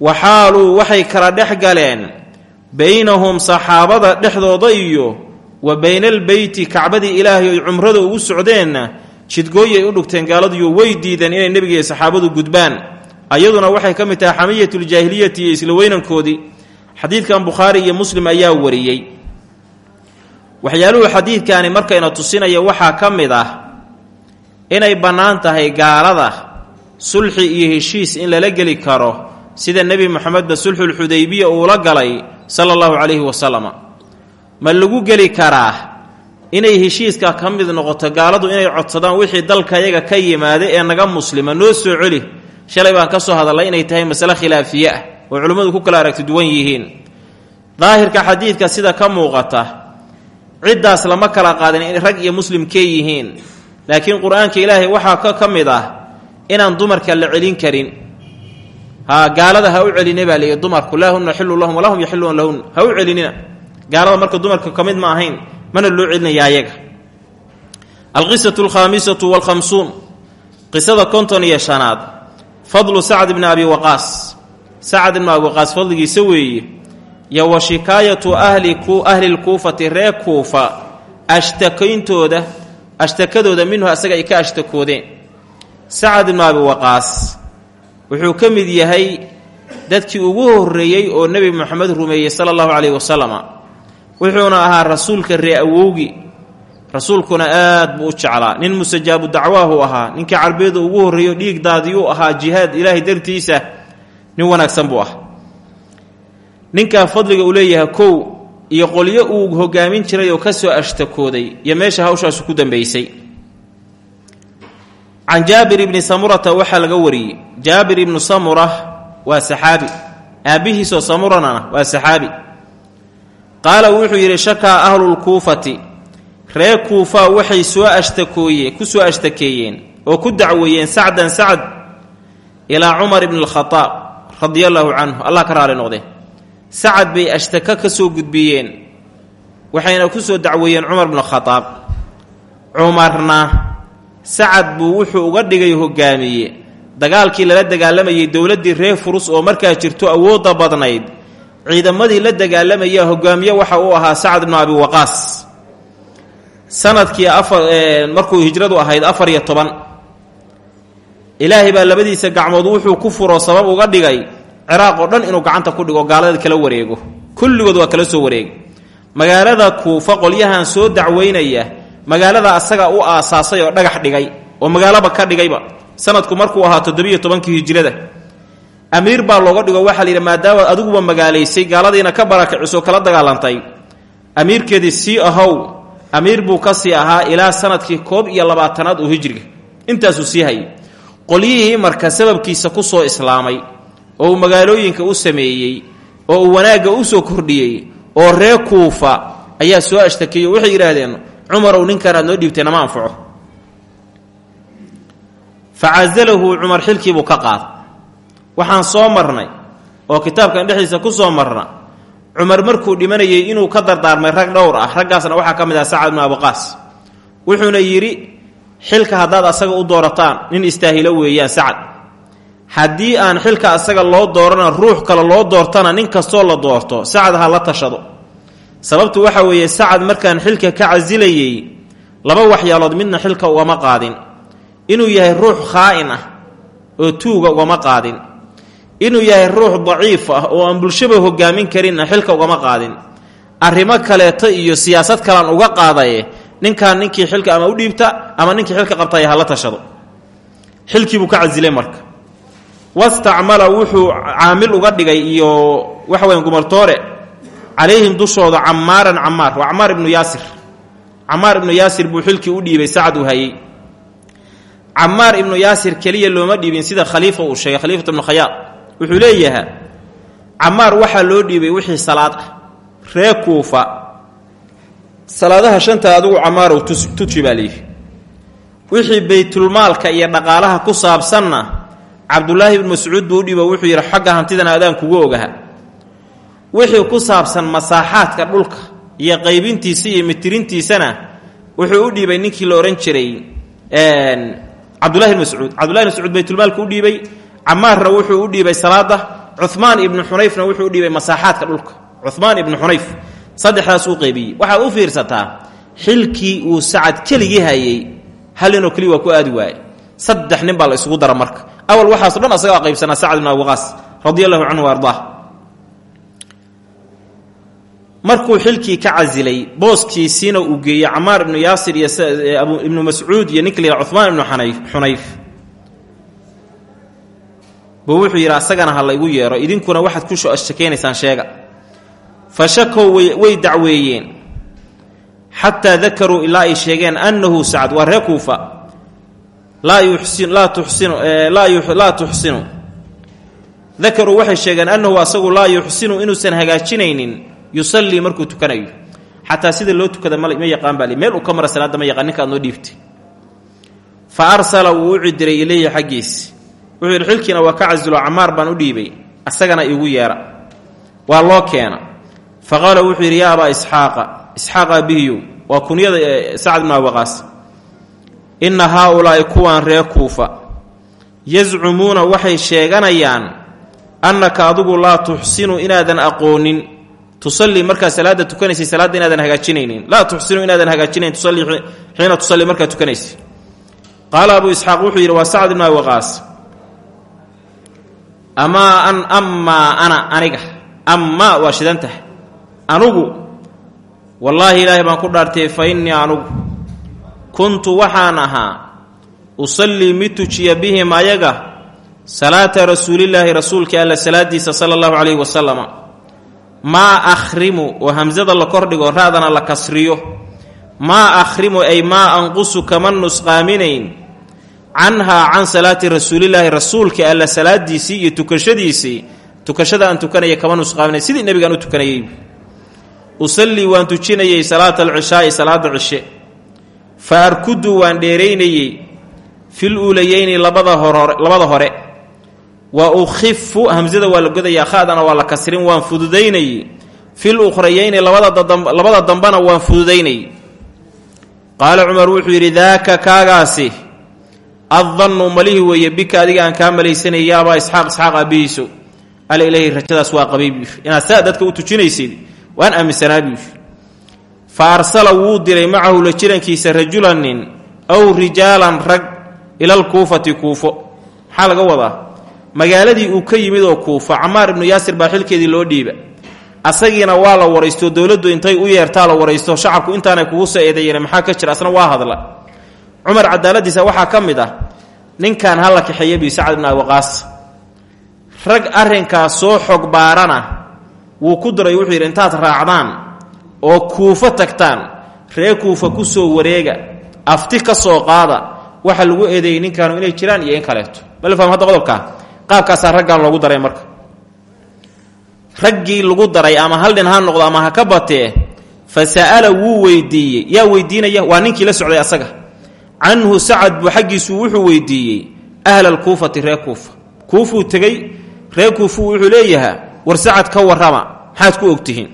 S1: waxaaluu waxay kala dhex galeen baynahum saxaabada dhexdooda iyo wa bayna albeyti kacbadii ilaahay oy cumrada ugu socdeenna jidgooyi ay u dhugteen gaaladiyo way diideen inay nebiga iyo saxaabadu gudbaan. Ayaduna waxay ka mid tahay xamiyatuljaahiliyati iyo isla weynankoodii xadiidkan bukhaari iyo muslim ayaa wariyey. Waxyaaluhu xadiidkaani markayna tusinaya waxaa ka mid ah inay bannaan tahay gaalada sulxi iyo heshiis in lala geli karo sida nebi moxamedba sulxulxudaybiya uula galay sala allahu calayhi wasalam ma lagu geli karaa inay heshiiska ka mid noqoto gaaladu inay codsadaan wixii dalka yaga ka yimaada ee naga muslima? Noo soo celi. Shalay baan ka soo hadallay inay tahay masale khilaafiye ah oo culimmadu ku kala aragti duwan yihiin. Daahirka xadiidka sida ka muuqata ciddaas lama kala qaadin in rag iyo muslimkee yihiin. Laakiin qur'aanka ilaahay waxaa ka mid ah inaan dumarka la celin karin ha gaalada ha u celine baa leeyahy dumarku laa hunna lahum walahum yaxiluuna lahunna ha u celinina. Gaalada marka dumarka ka mid ma ahayn mana loo celinaya ayaga. Alqisatu alkhaamisatu walkhamsuun qisada konton iyo shanaad. Fadlu sacd bni abi waqaas. Sacd ibni abi waqaas fadligiisa weeye iyo wa shikaayatu ahli ahli lkuufati reer kuufa ashtakayntooda ashtakadooda minhu asaga ay ka ashtakoodeen. Sacad ibnu abi waqaas wuxuu ka mid yahay dadkii ugu horreeyey oo nebi moxamed rumeeyey sala allahu caleyhi wasalama wuxuuna ahaa rasuulka ree awowgi rasuulkuna aad buu u jeclaa. Nin mustajaabu dacwaahu ahaa. Ninkii carbeeda ugu horreeyo dhiig daadiyuu ahaa jihaad ilaahay dartiisa nin wanaagsan buu ah. Ninkaa fadliga uu leeyahay kow iyo qolyo uu hogaamin jiray oo ka soo ashtakooday iyo meesha hawshaasu ku dambaysay can jaabir ibni samurata waxaa laga wariyey. Jaabir ibnu samura waa saxaabi. Aabbihiisoo samuranana waa saxaabi. Qaala wuxuu yidhi shakaa ahlulkuufati reer kuufa waxay soo ashtakooyeen ku soo ashtakeeyeen oo ku dacweeyeen sacdan sacd ilaa cumar ibni alkhadaab radia allaahu canhu. Allah ka raali noqdee sacad bay ashtaka ka soo gudbiyeen waxayna ku soo cumar bnu khadaab cumarna sacad buu wuxuu uga dhigay hogaamiye. Dagaalkii lala dagaalamayay dowladdii reer furus oo markaa jirto awoodda badnayd. Ciidamadii la dagaalamaya hogaamiye waxa uu ahaa sacad bnu abi waqaas. Sanadkii afar markuu hijradu ahayd afar iyo toban. Ilaahay baa labadiisa gacmood wuxuu ku furo sabab uga dhigay ciraaq oo dhan inuu gacanta ku dhigo gaalada kala wareego. Kulligood waa kala soo wareegay magaalada kuufa qolyahan soo dacweynaya magaalada asaga u aasaasay oo dhagax dhigay oo magaaloba ka dhigayba sanadku markuu ahaa toddobiiyo tobankii hijrada amiir baa looga dhigo waxaa layidhi maadaama adiguba magaalaysay gaaladiina ka barakiciso kala dagaalantay. Amiirkeedii sii ahow amiir buu ka sii ahaa ilaa sannadkii koob iyo labaatanaad oo hijriga intaasuu sii hayay. Qolyihii marka sababkiisa ku soo islaamay oo uu magaalooyinka u sameeyey oo uu wanaagga u soo kordhiyey oo reer kuufa ayaa soo ashtakeeyey waxay yidhaahdeen cumarow ninkan aad noo dhiibtay nama anfaco. Fa casalahu cumar xilkiibuu ka qaad. Waxaan soo marnay oo kitaabkan dhexdiisa ku soo marna cumar markuu dhimanayay inuu ka dardaarmay rag dhowr ah raggaasna waxaa ka mid ah sacad bnu abuqaas wuxuuna yidhi xilka haddaad asaga u doorataan nin istaahilo weeyaan sacad. Haddii aan xilka asaga loo doorana ruux kale loo doortana nin kastoo la doorto sacad ha la tashado sababtu waxa weeye sacad markaan xilka ka casilayey laba waxyaalood midna xilka ugama qaadin. Inuu yahay ruux khaa'in ah oo tuuga ugama qaadin. Inuu yahay ruux daciif ah oo aan bulshaba hogaamin karinna xilka ugama qaadin. Arrimo kaleeto iyo siyaasad kalean uga qaadaye ninkaan ninkii xilka ama u dhiibta ama ninkii xilka qabtay hala tashado. Xilkiibuu ka casilay marka. Wastacmala wuxuu caamil uga dhigay iyo waxa weya gumartoore calayhim dushooda camaaran camaar waa camaar ibnu yaasir. Camaar ibnu yaasir buu xilkii u dhiibay sacad uu hayey camaar ibnu yaasir keliya looma dhiibin sida khaliifa uu sheegay khaliifat ibnu khayaad wuxuu leeyahaa camaar waxaa loo dhiibay wixii salaad ah ree kuufa. Salaadaha shanta adigu camaarow tuji baa leeyihi wixii baytulmaalka iyo dhaqaalaha ku saabsanna cabdulaahi ibnu mascuud buu u dhiibo wuxuu yidhi xagga hantidan adaan kugu ogaha wixii ku saabsan masaaxaadka dhulka iyo qaybintiisa iyo mitirintiisana wuxuu u dhiibay ninkii la odhan jiray cabdulahi mascuud. Cabdullahi mascuud baytulmaalka u dhiibay camaarna wuxuu u dhiibay salaada cumaan ibnu xunayfna wuxuu u dhiibay masaaxaadka dhulka. Cumaan ibnu xunayf saddexdaas uu qaybiyey waxaad u fiirsataa xilkii uu sacad keligii hayey hal ninoo keliya waa ku aadi waaye saddex nin baa la isugu dara marka. Awal waxaaso dhan asagaa qaybsanaa sacad ibn abuqaas radia allahu canhu markuu xilkii ka casilay booskiisiina uu geeyey camaar ibnu yaasir iyo ibnu mascuud iyo yidhaha cumaan ibnu xunayf buu wuxuu yidhi asagana ha laygu yeero idinkuna waxaad ku shakeynaysaan sheega. Fa shakow way dacweeyeen. Xataa dakaruu ilaa ay sheegeen annahu sacad waa ree kuufa. Laa tuxsinu. Dakaruu waxay sheegeen annahu asagu laa yuxsinu inuusan hagaajinaynin yusallii markuu tukanayo. Xataa sida loo tukada ma yaqaan baa meel uu ka mara salaadda ma yaqaan ninka aad noo dhiibtay fa arsala wuu u cidiray ilayhi xaggiisi wuxuu yidhi xilkiina waa ka casilo camaar baan u dhiibay asagana iigu yeera. Waa loo keena. Fa qaala wuxuu yidhi yaa abaa isxaaqa isxaaq aabihiyow waa kunyada sacd bnu abaqaas inna haa-ulaa'i kuwaan ree kuufa. Yazcumuuna waxay sheeganayaan annaka adigu laa tuxsinu inaadan aqoonin tusallii markaa salaadda tukanaysay salaadda inaadan hagaajinaynin. Laa tuxsinu inaadan hagaajinayn tusallii xiina tusallii markaa tukanaysay qaala abuu isxaaq wuxuu yidhi waa sacd ibnu abaqaas amaa an amaa ana aniga. Amaa waa shidan tahay anugu. Wallaahi ilaahay baan ku dhaartay fa innii anugu. Kuntu waxaan ahaa usallii mid bihim ayaga salaata rasuulillaahi rasuulka alla salaadiisa sala allahu calayhi wasalama maa akhrimu oo hamsada la kordhigo ra-dana la kasriyo. Maa akhrimu ay maa anqusu kama nusqaaminayn canhaa can salaati rasuulilaahi rasuulka alla salaadiisii iyo tukashadiisii. Tukashada aan tukanaya kama nusqaaminayn. Sidii nebigaan u tukanayay. Usallii waan tujinayey salaata alcishaa'i salaada cishe fa arkudu waan dheeraynayey fil uulayeyni labada hor labada hore wa ukhifu hamsada waa la godayaa khadana waa la kasrin waan fududaynayey fil ukhrayeyni labada dambana waan fududaynayey qaala cumar wuxuu yidhi daaka kaagaasi addannu malihi weeye bika adiga aan kaa malaysanay yaabaa isxaaq isxaaq aabbihiiso alla ilaahay rajadaas waa qabay buu inaad u tujinaysid waan aaminsanaa buu fa arsala wuu diray macahu la jirankiisa rajulan aw rijaalan rag ilal kuufati kuufo. Maxaa laga wadaa magaaladii uu ka yimid oo kuufa camaar ibnu yaasir baa xilkeedii loo dhiiba. Asagiina waa la waraysto dowladdu intay u yeertaa la waraysto shacabku intaanay kugu soo eedeeyeen maxaa ka jira? Asna waa hadla. Cumar cadaaladiisa waxaa ka mid ah ninkan hala kaxeeya bi sacad ibn abiqaas rag arrinkaas soo xog baarana wuu ku diray wuxuu yidhi intaad raacdaan oo kuufo tagtaan ree kuufa ku soo wareega afti ka soo qaada waxa lagu eedeeyey ninkaanu inay jiraan iyo in kaleeto. Bal faham hadda qodobkaa qaabkaasaa raggan loogu daray marka. Raggii lagu daray ama hal dhin ha noqdo ama ha ka batee fa sa'ala wuu weydiiyey. Yaa weydiinaya waa ninkii la socday asaga. Canhu sacad buu xaggiisu wuxuu weydiiyey ahla alkuufati reer kuufa. Kuufuu tegey reer kuufu wuxuu leeyahaa war sacad ka warrama maxaad ku ogtihiin.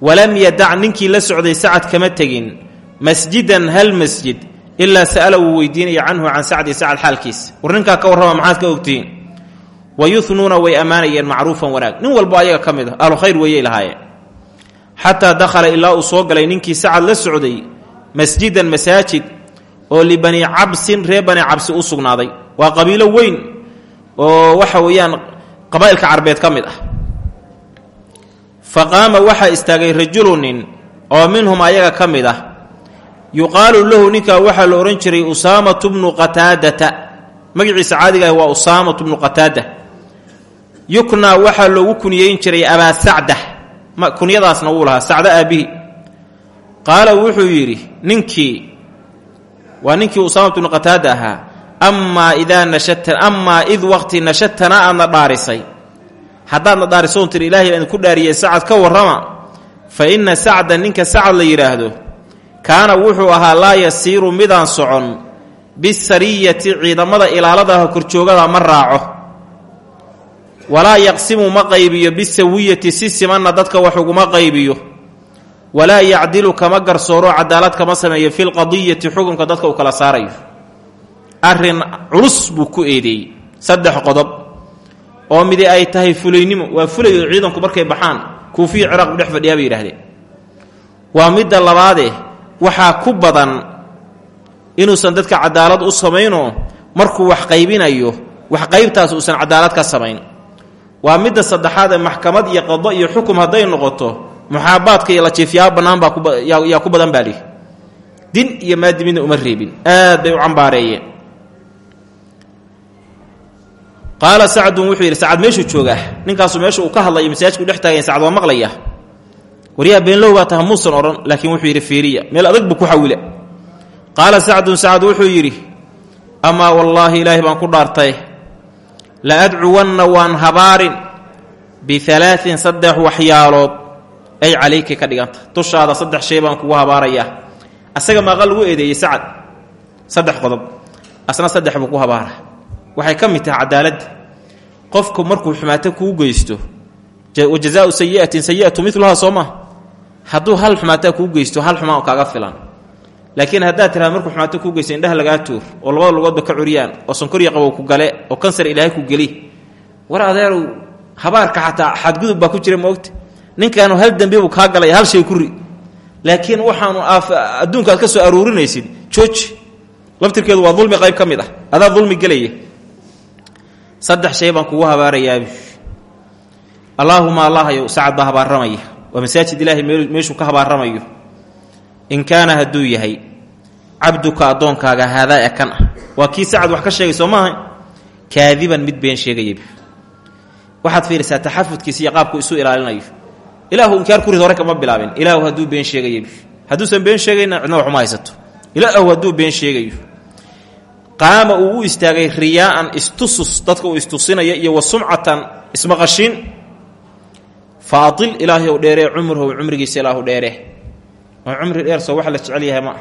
S1: Walam yadac ninkii la socday sacad kama tegin masjidan hal masjid ilaa sa'ala wuu weydiinaya canhu can sacdi sacad xaalkiisa war ninkaa ka warrama maxaad ka ogtihiin wa yuhnuuna way ammaanayeen macruufan wanaag. Nin walbo ayaga ka mid a ahlu khayr weeyay lahaayeen xataa dakhala ilaa uu soo galay ninkii sacad la socday masjidan masaajid oo libani cabsin reer bani cabsi u sugnaaday. Waa qabiilo weyn oo waxa weeyaan qabaa'ilka carbeed ka mid ah. Fa qaama waxaa istaagay rajulunin oo minhum ayaga ka mid ah yuqaalu lahu ninkaa waxaa la odhan jiray usaamatu bnu qataadata. Magaciisa caadiga ah waa usaamatu bnu qataada yuknaa waxaa loogu kuniyeyn jiray abaa sacda kunyadaasna wuu lahaa sacda aabbihi qaala wuxuu yidhi ninkii waa ninkii usaamatu bnu qataada ahaa. Amaa idaa id waqti nashatanaa aadna dhaarisay. Haddaadna dhaarisoon tiri ilaahay baan idinku dhaariyey sacad ka warrama. Fa inna sacda ninka sacad la yidhaahdo kaana wuxuu ahaa laa yasiiru midaan socon. Bisariyati ciidamada ilaaladaha korjoogada ma raaco walaa yaqsimu ma qaybiyo bisawiyati si simanna dadka wax uguma qaybiyo. Walaa yacdilu kama garsooro cadaalad kama sameeyo filqadiyati xukunka dadka uu kala saarayo. Arrin culus buu ku eedeeyey. Saddex qodob. Oo midi ay tahay fulaynimo waa fulay oo ciidanku markay baxaan kuufiya ciraaq u dhex fadhiyaa bay yidhahdeen waa midda labaade waxaa ku badan inuusan dadka cadaalad u samaynoo markuu wax qaybinayo wax qaybtaas uusan cadaalad ka samayn waa midda saddexaad ee maxkamad iyo qado iyo xukum hadday noqoto muxaabaadka iyo lajiifyaaba bannaan baa yaa ku badan baa lihi din iyo maadi midna uma reebin aad bay u cambaareeyeen. Qaala sacdun wuxuu yidhi sacad meeshuu joogaa? Ninkaasu meesha uu ka hadlayo masaajidku dhex taagayn sacad waa maqlaya waryaha beenlow baa taha muusan odhan laakiin wuxuu yidhi fiiriya meel adag buu ku xawila. Qaala sacdun sacad wuxuu yidhi amaa wallaahi ilaahay baan ku dhaartay la adcuwanna waan habaarin bialaain saddex waxyaalood ay calayka ka dhiganta dushaada saddex shay baan kugu habaarayaa asaga maaqa lagu eedeeyey sacad saddex qodob asna saddex buu ku habaara waxay ka mid tahay cadaaladda qofku markuu xumaato kuu geysto wa jazaau sayiatin sayiatu miluhaa soo maa hadduu hal xumaataa kuu geysto hal xumaan kaaga filan laakiin haddaad tiraha markuu xumaato kuu geysto indhaha lagaa tuur oo labada lugoodba ka curyaan oo sonkoriya qabow ku gale oo kansar ilaahay ku geli. War adeerow habaarka xataa xadgudub baa ku jira moogta ninkaanu hal dembibuu kaa galaya hal shay ku ri. Laakiin waxaanu adduunka ka soo aruurinaysid jooji laftirkeedu waa dulmi qayb ka ah. Adaa dulmi gelaya saddex shay baan kugu habaarayaabi allaahuma allahayow sacad baa habaarramaya waa masaajid ilaahay meeshuu ka habaarramayo in kaana hadduu yahay cabduka addoonkaaga haadaa ee kan ah. Waa kii sacad wax ka sheegay soo maaha? Kaadiban mid been sheegayabi waxaad fiirisaa taxafudkiisa iyo qaabku isu ilaalinayo ilaahu inkaar kurid hore kama bilaabin. Ilaahu hadduu been sheegayabi hadduusan been sheegayna cidna waxuma haysato. Ilaahu hadduu been sheegayo qaama uu istaagay riyaa'an istusus dadka uu istusinaya iyo wa sumcatan ismaqashiin. Fa atil ilaahay ou dheeree cumrahu cumrigiisa ilaahu dheeree oo cumri dheer soo waxa la jecel yahay ma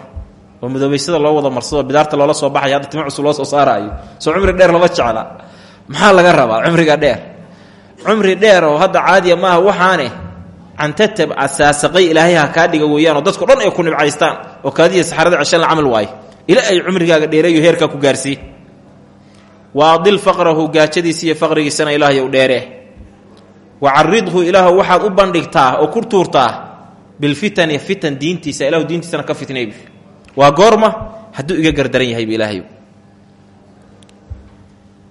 S1: oo madoobaysada loo wada marsado bidaarta loola soo baxaya hadda tima cusub loo soo saaraayo. Soo cumri dheer lama jecla. Maxaa laga rabaa cumriga dheer? Cumri dheer oo hadda caadiya maaha waxaane cantatab asaasaqay ilaahay ha kaa dhiga weeyaan oo dadku dhan ay ku nibcaystaan oo kaadiya saxarada ceshan la camal waayo ila ay cumrigaaga dheereeyo heerkaa ku gaarsii wa adil faqrahu gaajadiisa iyo faqrigiisana ilaahay ou dheeree wa caridhu ilaahu waxaad u bandhigtaa oo ku tuurtaa bilfitani fitan diintiisa ilahu diintiisana ka fitnaybi waa goorma hadduu iga gardaran yahayba ilaahay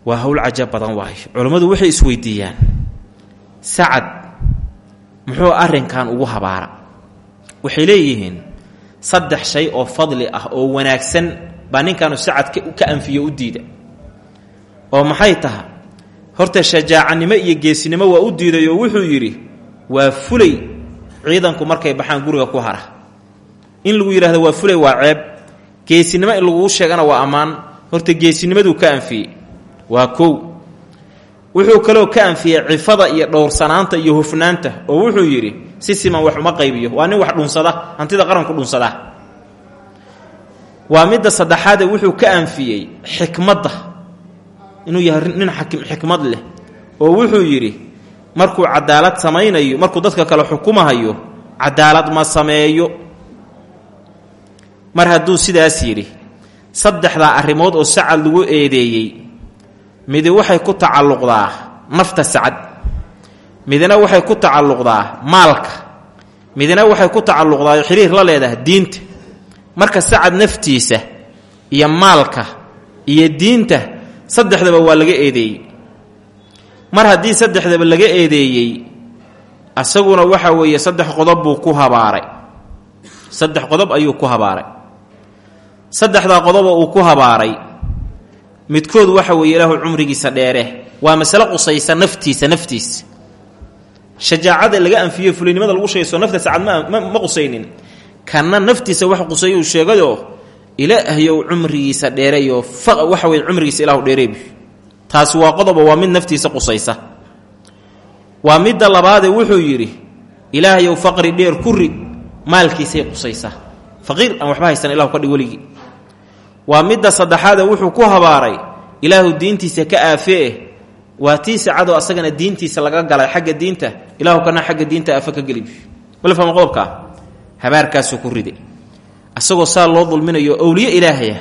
S1: waa hawl cajab badan waayo culammadu waxay isweydiiyaan sacad muxuu arrinkan ugu habaara? Waxay leeyihiin saddex shay oo fadli ah oo wanaagsan baa ninkaanu sacad ka anfiyo u diida. Oo maxay taha? Horta shajaacanimo iyo geesinimo waa u diiday oo wuxuu yidhi waa fulay ciidanku markay baxaan guriga ku hara. In lagu yidhahdo waa fulay waa ceeb. Geesinimo in laguu sheegana waa ammaan. Horta geesinimaduu ka anfiyey waa kow. Wuxuu kaloo ka anfiyey cifada iyo dhowrsanaanta iyo hufnaanta oo wuxuu yidhi si siman wax uma qaybiyo. Waa nin wax dhunsada. Hantida qaranku dhunsada. Waa midda saddexaade wuxuu ka anfiyey xikmadda. Inuu yahay nin xikmad leh. Oo wuxuu yidhi markuu cadaalad samaynayo markuu dadka kale xukumahayo cadaalad ma sameeyo. Mar hadduu sidaas yidhi saddexdaa arrimood oo sacad lagu eedeeyey midi waxay ku tacalluqdaa nafta sacad midna waxay ku tacalluqdaa maalka midna waxay ku tacalluqdaa xiriir la leedahay diinta. Marka sacad naftiisa iyo maalka iyo diinta saddexdaba waa laga eedeeyey mar haddii saddexdaba laga eedeeyey asaguna waxa weeye saddex qodob buu ku habaaray. Saddex qodob ayuu ku habaaray. Saddexdaa qodoba uu ku habaaray midkood waxa weeye ilaahu cumrigiisa dheere waa masale qusaysa naftiisa naftiisa shajaacada laga anfiyo fulinimada lagu sheegayso nafta sacad ma ma qusaynin. Kanna naftiisa wax qusay uu sheegayoo ilaahayow cumrigiisa dheereyo waxa weye cumrigiisa ilaahu dheereebi taasi waa qodoba waa mid naftiisa qusaysa. Waa midda labaadee wuxuu yidhi ilaahayow faqri dheer ku rid maalkiisay qusaysaa faqiir aan waxba haysan ilahu ka dhig weligii. Waa midda saddexaadee wuxuu ku habaaray ilaahu diintiisa ka aafee waa tii sacadoo asagana diintiisa laga galay xagga diinta ilaahu kana xagga diinta aafe ka gelibi wala fahma qodobkaa? Habaarkaasuu ku asagoo saa loo dulminayo owliye ilaahaya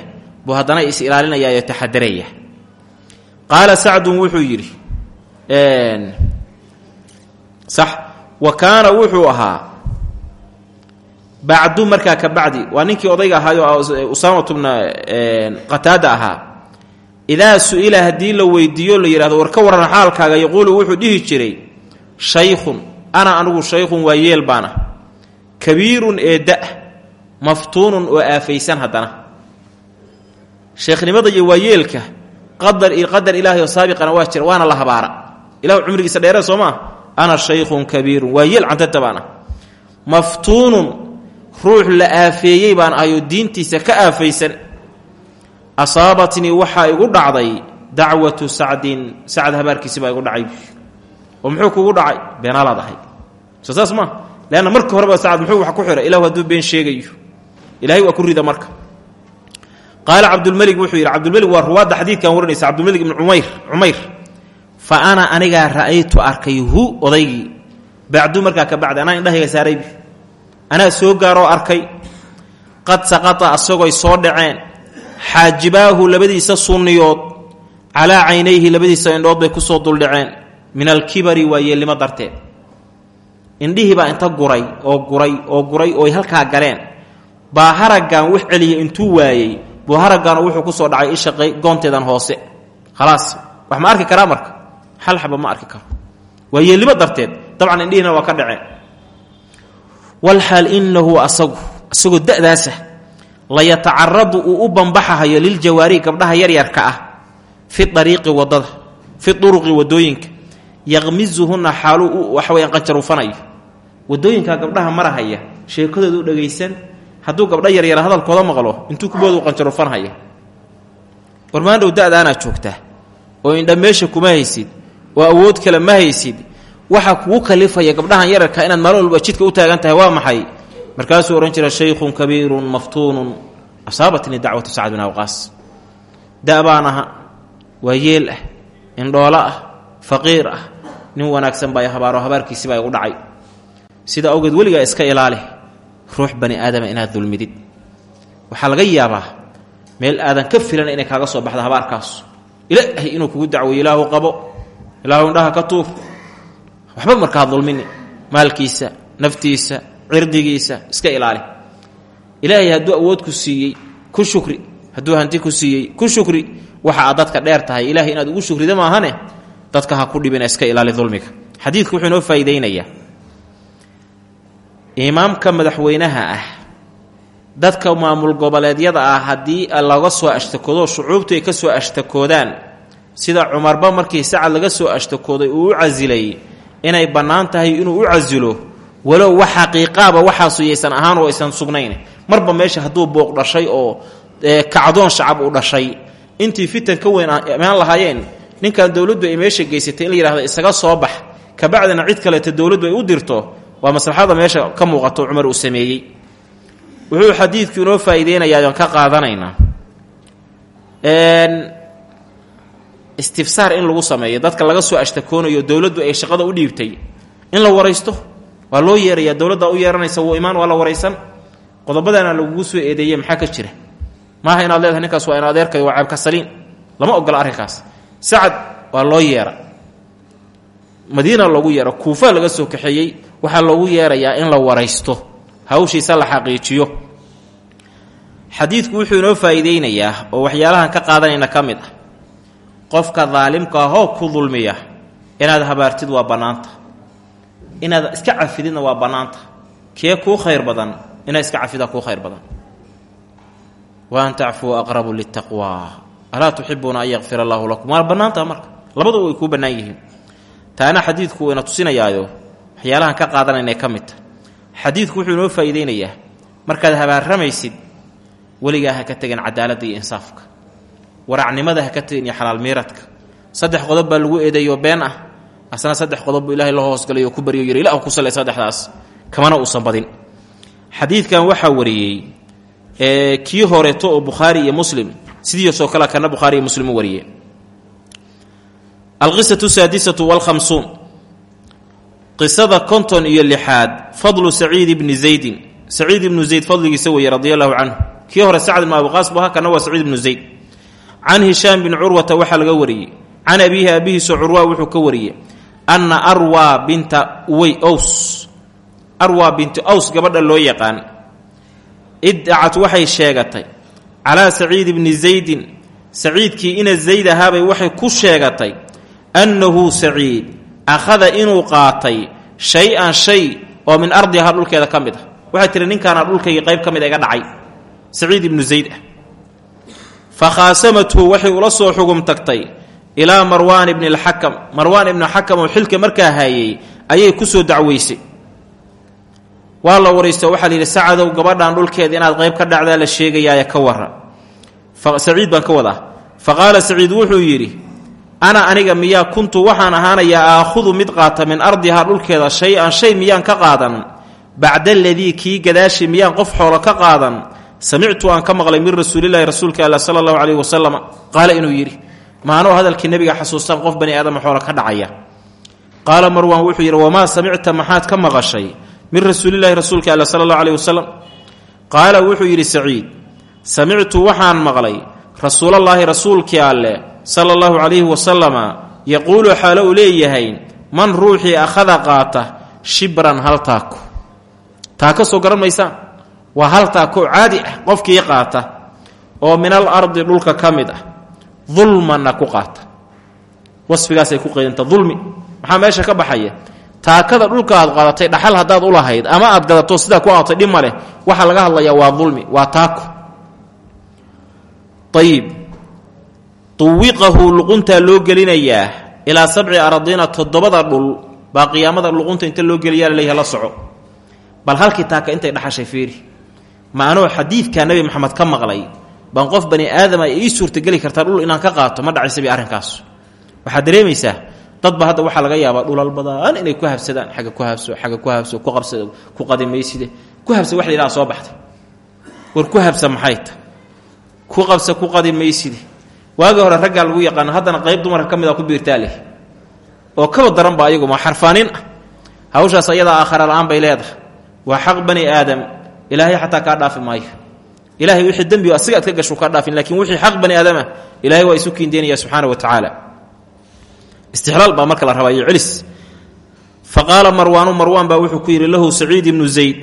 S1: buu haddana is ilaalinayaayo taxadaraya qaala sacdun wuxuu yidhi sax wa kaana wuxuu ahaa bacdu markaa ka bacdi. Waa ninkii odayga ahaayo usaamatu bna qataada ahaa. Idaa su'ila haddii la weydiiyo la yidhahdo war ka waran xaalkaaga yaquulu wuxuu dhihi jiray shaykhun ana anigu shaykhun waa yeel baana. Kabiirun ee da maftuunun oo aafaysan haddana. Sheekhnimada iyo waa qadar qadar ilaahay oo saabiqana waa jira waana la habaara. Ilahu cumrigiisa dheere soo maa ana shaykhun kabiirun waa yeel cantata baana maftuunun ruux la aafeeyey baan ahayoo diintiisa ka aafaysan. Asaabatnii waxaa igu dhacday dacwatu sacdin sacad habaarkiisi baa igu dhacay. Oo muxuu kugu dhacay? Beenaalaad ahay. Soo saas maa horeba sacad muxuu wax ku xihay ilahu hadduu been sheegayo. Ilahay waa ku rida marka qaala cabdulmelig wuxuu yidhi cabdulmelig waa ruwaadda xadiidkan waranaysa cabdulmelig ibnu umayr cumayr fa ana anigaa ra'aytu arkay hu odaygii. Bacdu markaa ka bacdi anaa indhahayga saaraybi anaa soo gaaroo arkay. Qad saqata asagoy soo dhaceen. Xaajibaahu labadiisa sunniyood calaa caynayhi labadiisa indhood bay ku soo duldhaceen. Min alkibari waa yeelnimo darteed. Indhihiibaa inta guray oo guray oo guray ooy halkaa galeen. Baa haraggan wax celiya intuu waayey buu wuxuu ku soo dhacay isha goonteedan hoose. Khalaas wax ma arki karaa marka? Hal xaba ma arki karo. Waa yeelnimo darteed dabcan indhihiina waa ka dhaceen walxaal inahu asagu asagoo da'daasa layatacaradu uu u bambaxahayo liljawaarihi gabdhaha yaryarka ah fi ariiqi waddada fi uruqi waddooyinka yaqmizuhunna xaaluu u waxaweyaan qanjaruufanayo wadooyinkaa gabdhaha marahaya sheekadooda u dhagaysan hadduu gabdho yaryara hadalkooda maqlo intuu kuboodu qanjaruufanhaya warmaandhow da'daanaa joogtaa oo indha meesha kuma haysid. Oo awood kale ma haysid. Waxaa kugu kalifaya gabdhahan yararka inaad maalin walba jidka u taagan tahay waa maxay? Markaasuu odhan jira shaykhun kabiirun maftuunun asaabatnii dacwatu sacd bin awqaas. Da' baan aha. Waa yeel ah indhoolo ah faqiir ah. Nin wanaagsan baa habaaro habaarkiisi baa igu dhacay. Sida awgeed weligaa iska ilaali ruux bani aadama inaad dulmidid. Waxaa laga yaabaa meel aadan ka filana inay kaaga soo baxda habaarkaas. Ilaahay inuu kugu dacweeyo ilaahu qabo ilaahu indhaha ka tuur. Waxba markaa dulmini maalkiisa naftiisa cirdigiisa iska ilaali. Ilaahay hadduu awood ku siiyey ku shukri. Hadduu hanti ku siiyey ku shukri. Waxa aad dadka dheer tahay. Ilaahay inaad ugu shukrida maahane dadka ha ku dhibina iska ilaali dulmiga. Xadiidku wuxuu inoo faa'iidaynayaa imaamka madaxweynaha ah dadka maamul goboleedyada ah haddii laga soo ashtakoodo shucuubtu ay ka soo ashtakoodaan sida cumarba markii sacad laga soo ashtakooday uu u casilay inay bannaan tahay inuu u casilo walow wax xaqiiqaaba waxaasu yaysan ahaan oo aysan sugnayn. Marba meesha hadduu booq dhashay oo kacdoon shacab uu dhashay intii fitan ka weyn imaan lahaayeen ninkan dowladdu ay meesha geysatay in la yidhahdo isaga soo bax. Kabacdina cid kaleeta dowladdu ay u dirto waa maslaxada meesha ka muuqato cumar uu sameeyey. Wuxuu xadiidku inoo faa'iideynayaa aan ka qaadanaynaa istifsaar in lagu sameeyo dadka laga soo ashtakoonayo dowladdu ay shaqada u dhiibtay in la waraysto waa loo yeerayaa dowladda u yeeranaysa wuu imaan waa la waraysan qodobadana lagugu soo eedeeyey maxaa ka jira? Maaha inaad leedahay ninkaas waa in adeerkay waa ceebka saliin. Lama ogola arrinkaas. Sacad waa loo yeera madiina loogu yeera kuufa laga soo kaxeeyey waxaa loogu yeerayaa in la waraysto hawshiisa la xaqiijiyo. Xadiidku wuxuu inoo faa'iideynayaa oo waxyaalahan ka qaadanayna ka mid ah. Qofka daalimka ahoo ku dulmiya inaad habaartid waa bannaanta. Inaad iska cafididna waa bannaanta. Kee kuu khayr badan inaad iska cafidaa kuu khayr badan. Wa an tacfuu aqrabu litaqwa alaa tuxibuuna an yakfir allaahu lakum. Waa bannaantaha marka. Labaduba way kuu bannaan taana xadiidku ina tusinayaayo waxyaalahan ka qaadanayna ka mid ta xadiidku wuxuu inoo faa'iideynayaa markaad habaaramaysid weligaa ha ka tegin cadaaladda iyo insaafka. Waracnimada ha ka tegin iyo xalaal miiradka. Saddex qodob baa lagu eedeeyoo been ah. Asna saddex qodob buu ilahay la hoosgalay oo ku baryo yiri ilah ku sallay saddexdaas kamana uusan badin. Xadiidkan waxaa wariyey kii horeeto oo bukhaari iyo muslim sidiisoo kale kana bukhaari iyo muslim u alqisatu saadisatu walkhamsuun qisada konton iyo lixaad fadlu saciid ibni zaydin. Saciid ibnu zayd fadligiisa weeye radia allahu canhu. Kii hore sacd ibnu abiqaas bu ahaa kana waa saciid ibnu zayd. Can hishaam bin curwata waxaa laga wariyey. Can abiihi abihiisoo curwa wuxuu ka wariyey. Anna arwa binta way ows arwa binti ows gabadha loo yaqaan. Iddacat waxay sheegatay. Calaa saciid ibni zaydin. Saciidkii ina zayd ahaabay waxay ku sheegatay annahu saciid akhada inuu qaatay shay-an shay oo min ardihaa dhulkeeda ka mid ah waxay tihi ninkaana dhulkaygii qayb ka mid iga dhacay saciid ibnu zayd ah fa khaasamathu waxay ula soo xugum tagtay ilaa marwaan ibni alxakam marwaan ibni xakam oo xilka markaa haayey ayay ku soo dacweysay waa la waraysto waxaa la yidhi sacadow gabadhan dhulkeeda inaad qayb ka dhacdaa la sheegayaaye ka wara saciid baan ka wadaa fa qaala saciid wuxuu yidhi ana aniga miyaa kuntu waxaan ahaanayaa aakhudu mid qaata min ardihaa dhulkeeda shay-an shay miyaan ka qaadan. Bacda aladii kii gadaashii miyaan qof xoolo ka qaadan. Samictu aan ka maqlay min rasuulilahi rasuulka alla sala allahu caleyhi wasalam qaala inuu yidhi maanuu hadalkii nebiga xasuustaan qof bani aadama xoolo ka dhacaya. Qaala marwaan wuxuu yidhi wamaa samicta maxaad ka maqashay min rasuulilahi rasuulka alla sala allahu caleyhi wasalam qaala wuxuu yidhi saciid samictu waxaan maqlay rasuulallaahi rasuulkii alle sala allahu calayhi wasalama yaquulu xaalo uu leeyahay man ruuxii akhada qaata shibran hal taako taako soo garan maysaan waa hal taako caadi ah qofkii qaata oo min al ardi dhulka ka mid ah dulmanna ku qaata. Wasfigaasay ku qaydanta dulmi maxaa meesha ka baxaya? Taakada dhulka aad qaadatay dhaxal haddaad u lahayd ama aad gadato sidaa ku aatay dhib ma waxaa laga hadlayaa waa dulmi waa taako ayib tuwiqahu luquntaa loo gelinayaa ilaa sabci aradiina toddobada dhul baa qiyaamada luqunta inta loo geliyaa laleeyaha la soco. Bal halkii taaka intay dhaxashay fiiri. Ma anoo xadiidkaa maxamed ka maqlay baan qof bani aadama ii suurtageli kartaa dhul inaan ka qaato ma dhacaysa bi arrinkaas waxaad dareemaysaa dadba hadda waxaa laga yaabaa dhulal badan inay ku habsadaan xagga ku habso xagga ku habso ku qabsado ku qadimayside. Ku habsa wax la soo baxday. War ku habsa ku qabsa ku qadimayside waagii hore raggaa lagu yaqaano haddana qayb dumarka ka mid a ku biirtaa leh. oo kaba daran ba ayagu ma xarfaanin? Ah hawshaas aakhara la'aan bay leedahay. Waa xaq bani aadam. Ilaahay xataa kaa dhaafi maayo. Ilahay wixii dembi asiga ad ka gashu kaa dhaafin laakiin wixii xaq bani aadamah ilahay waa isu kiindeynaya subxaana wa tacaala. Istixlaal baa marka la rabaa iyo celis. Fa qaala marwaanu wuxuu ku yidhi lahu saciid ibnu zayd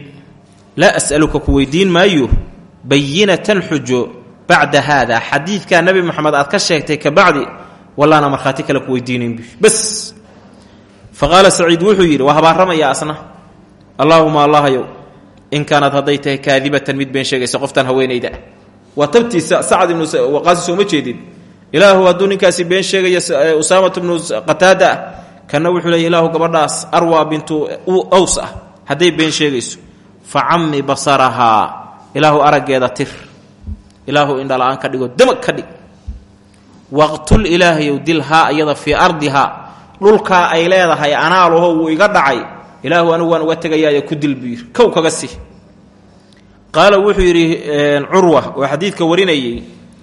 S1: laa as'aluka ku weydiin maayo bayinatan bacda haada xadiidkaa nebi moxamed aad ka sheegtay ka bacdi wallaana markhaati kale ku weydiinayn bas! Fa qaala wuxuu yidhi waa habaaramayaa asna? Allaahuma allahyow in kaanad hadday tahay kaadibatan mid been sheegaysa qoftan haweenayda waa tabtiisa sacad ibnu waqaasi sooma jeedin. Ilaahu hadduu ninkaasi been sheegaya usaamat bnu qataada ah kana wuxuu leeya ilaahu gabadhaas arwa bintu aws ah hadday been sheegayso fa cammi basarahaa. Ilaahu araggeeda tir ilaahu indhala-aan ka dhigo damag ka dhig. Waqtul ilaahayow dilhaa iyada fii ardihaa dhulkaa ay leedahay anaaluho wuu iga dhacay. Ilaahu anigu waan uga tegayaayo ku dil buu kow kaga sii. Qaala wuxuu yidhi curwa oo xadiidka warinayey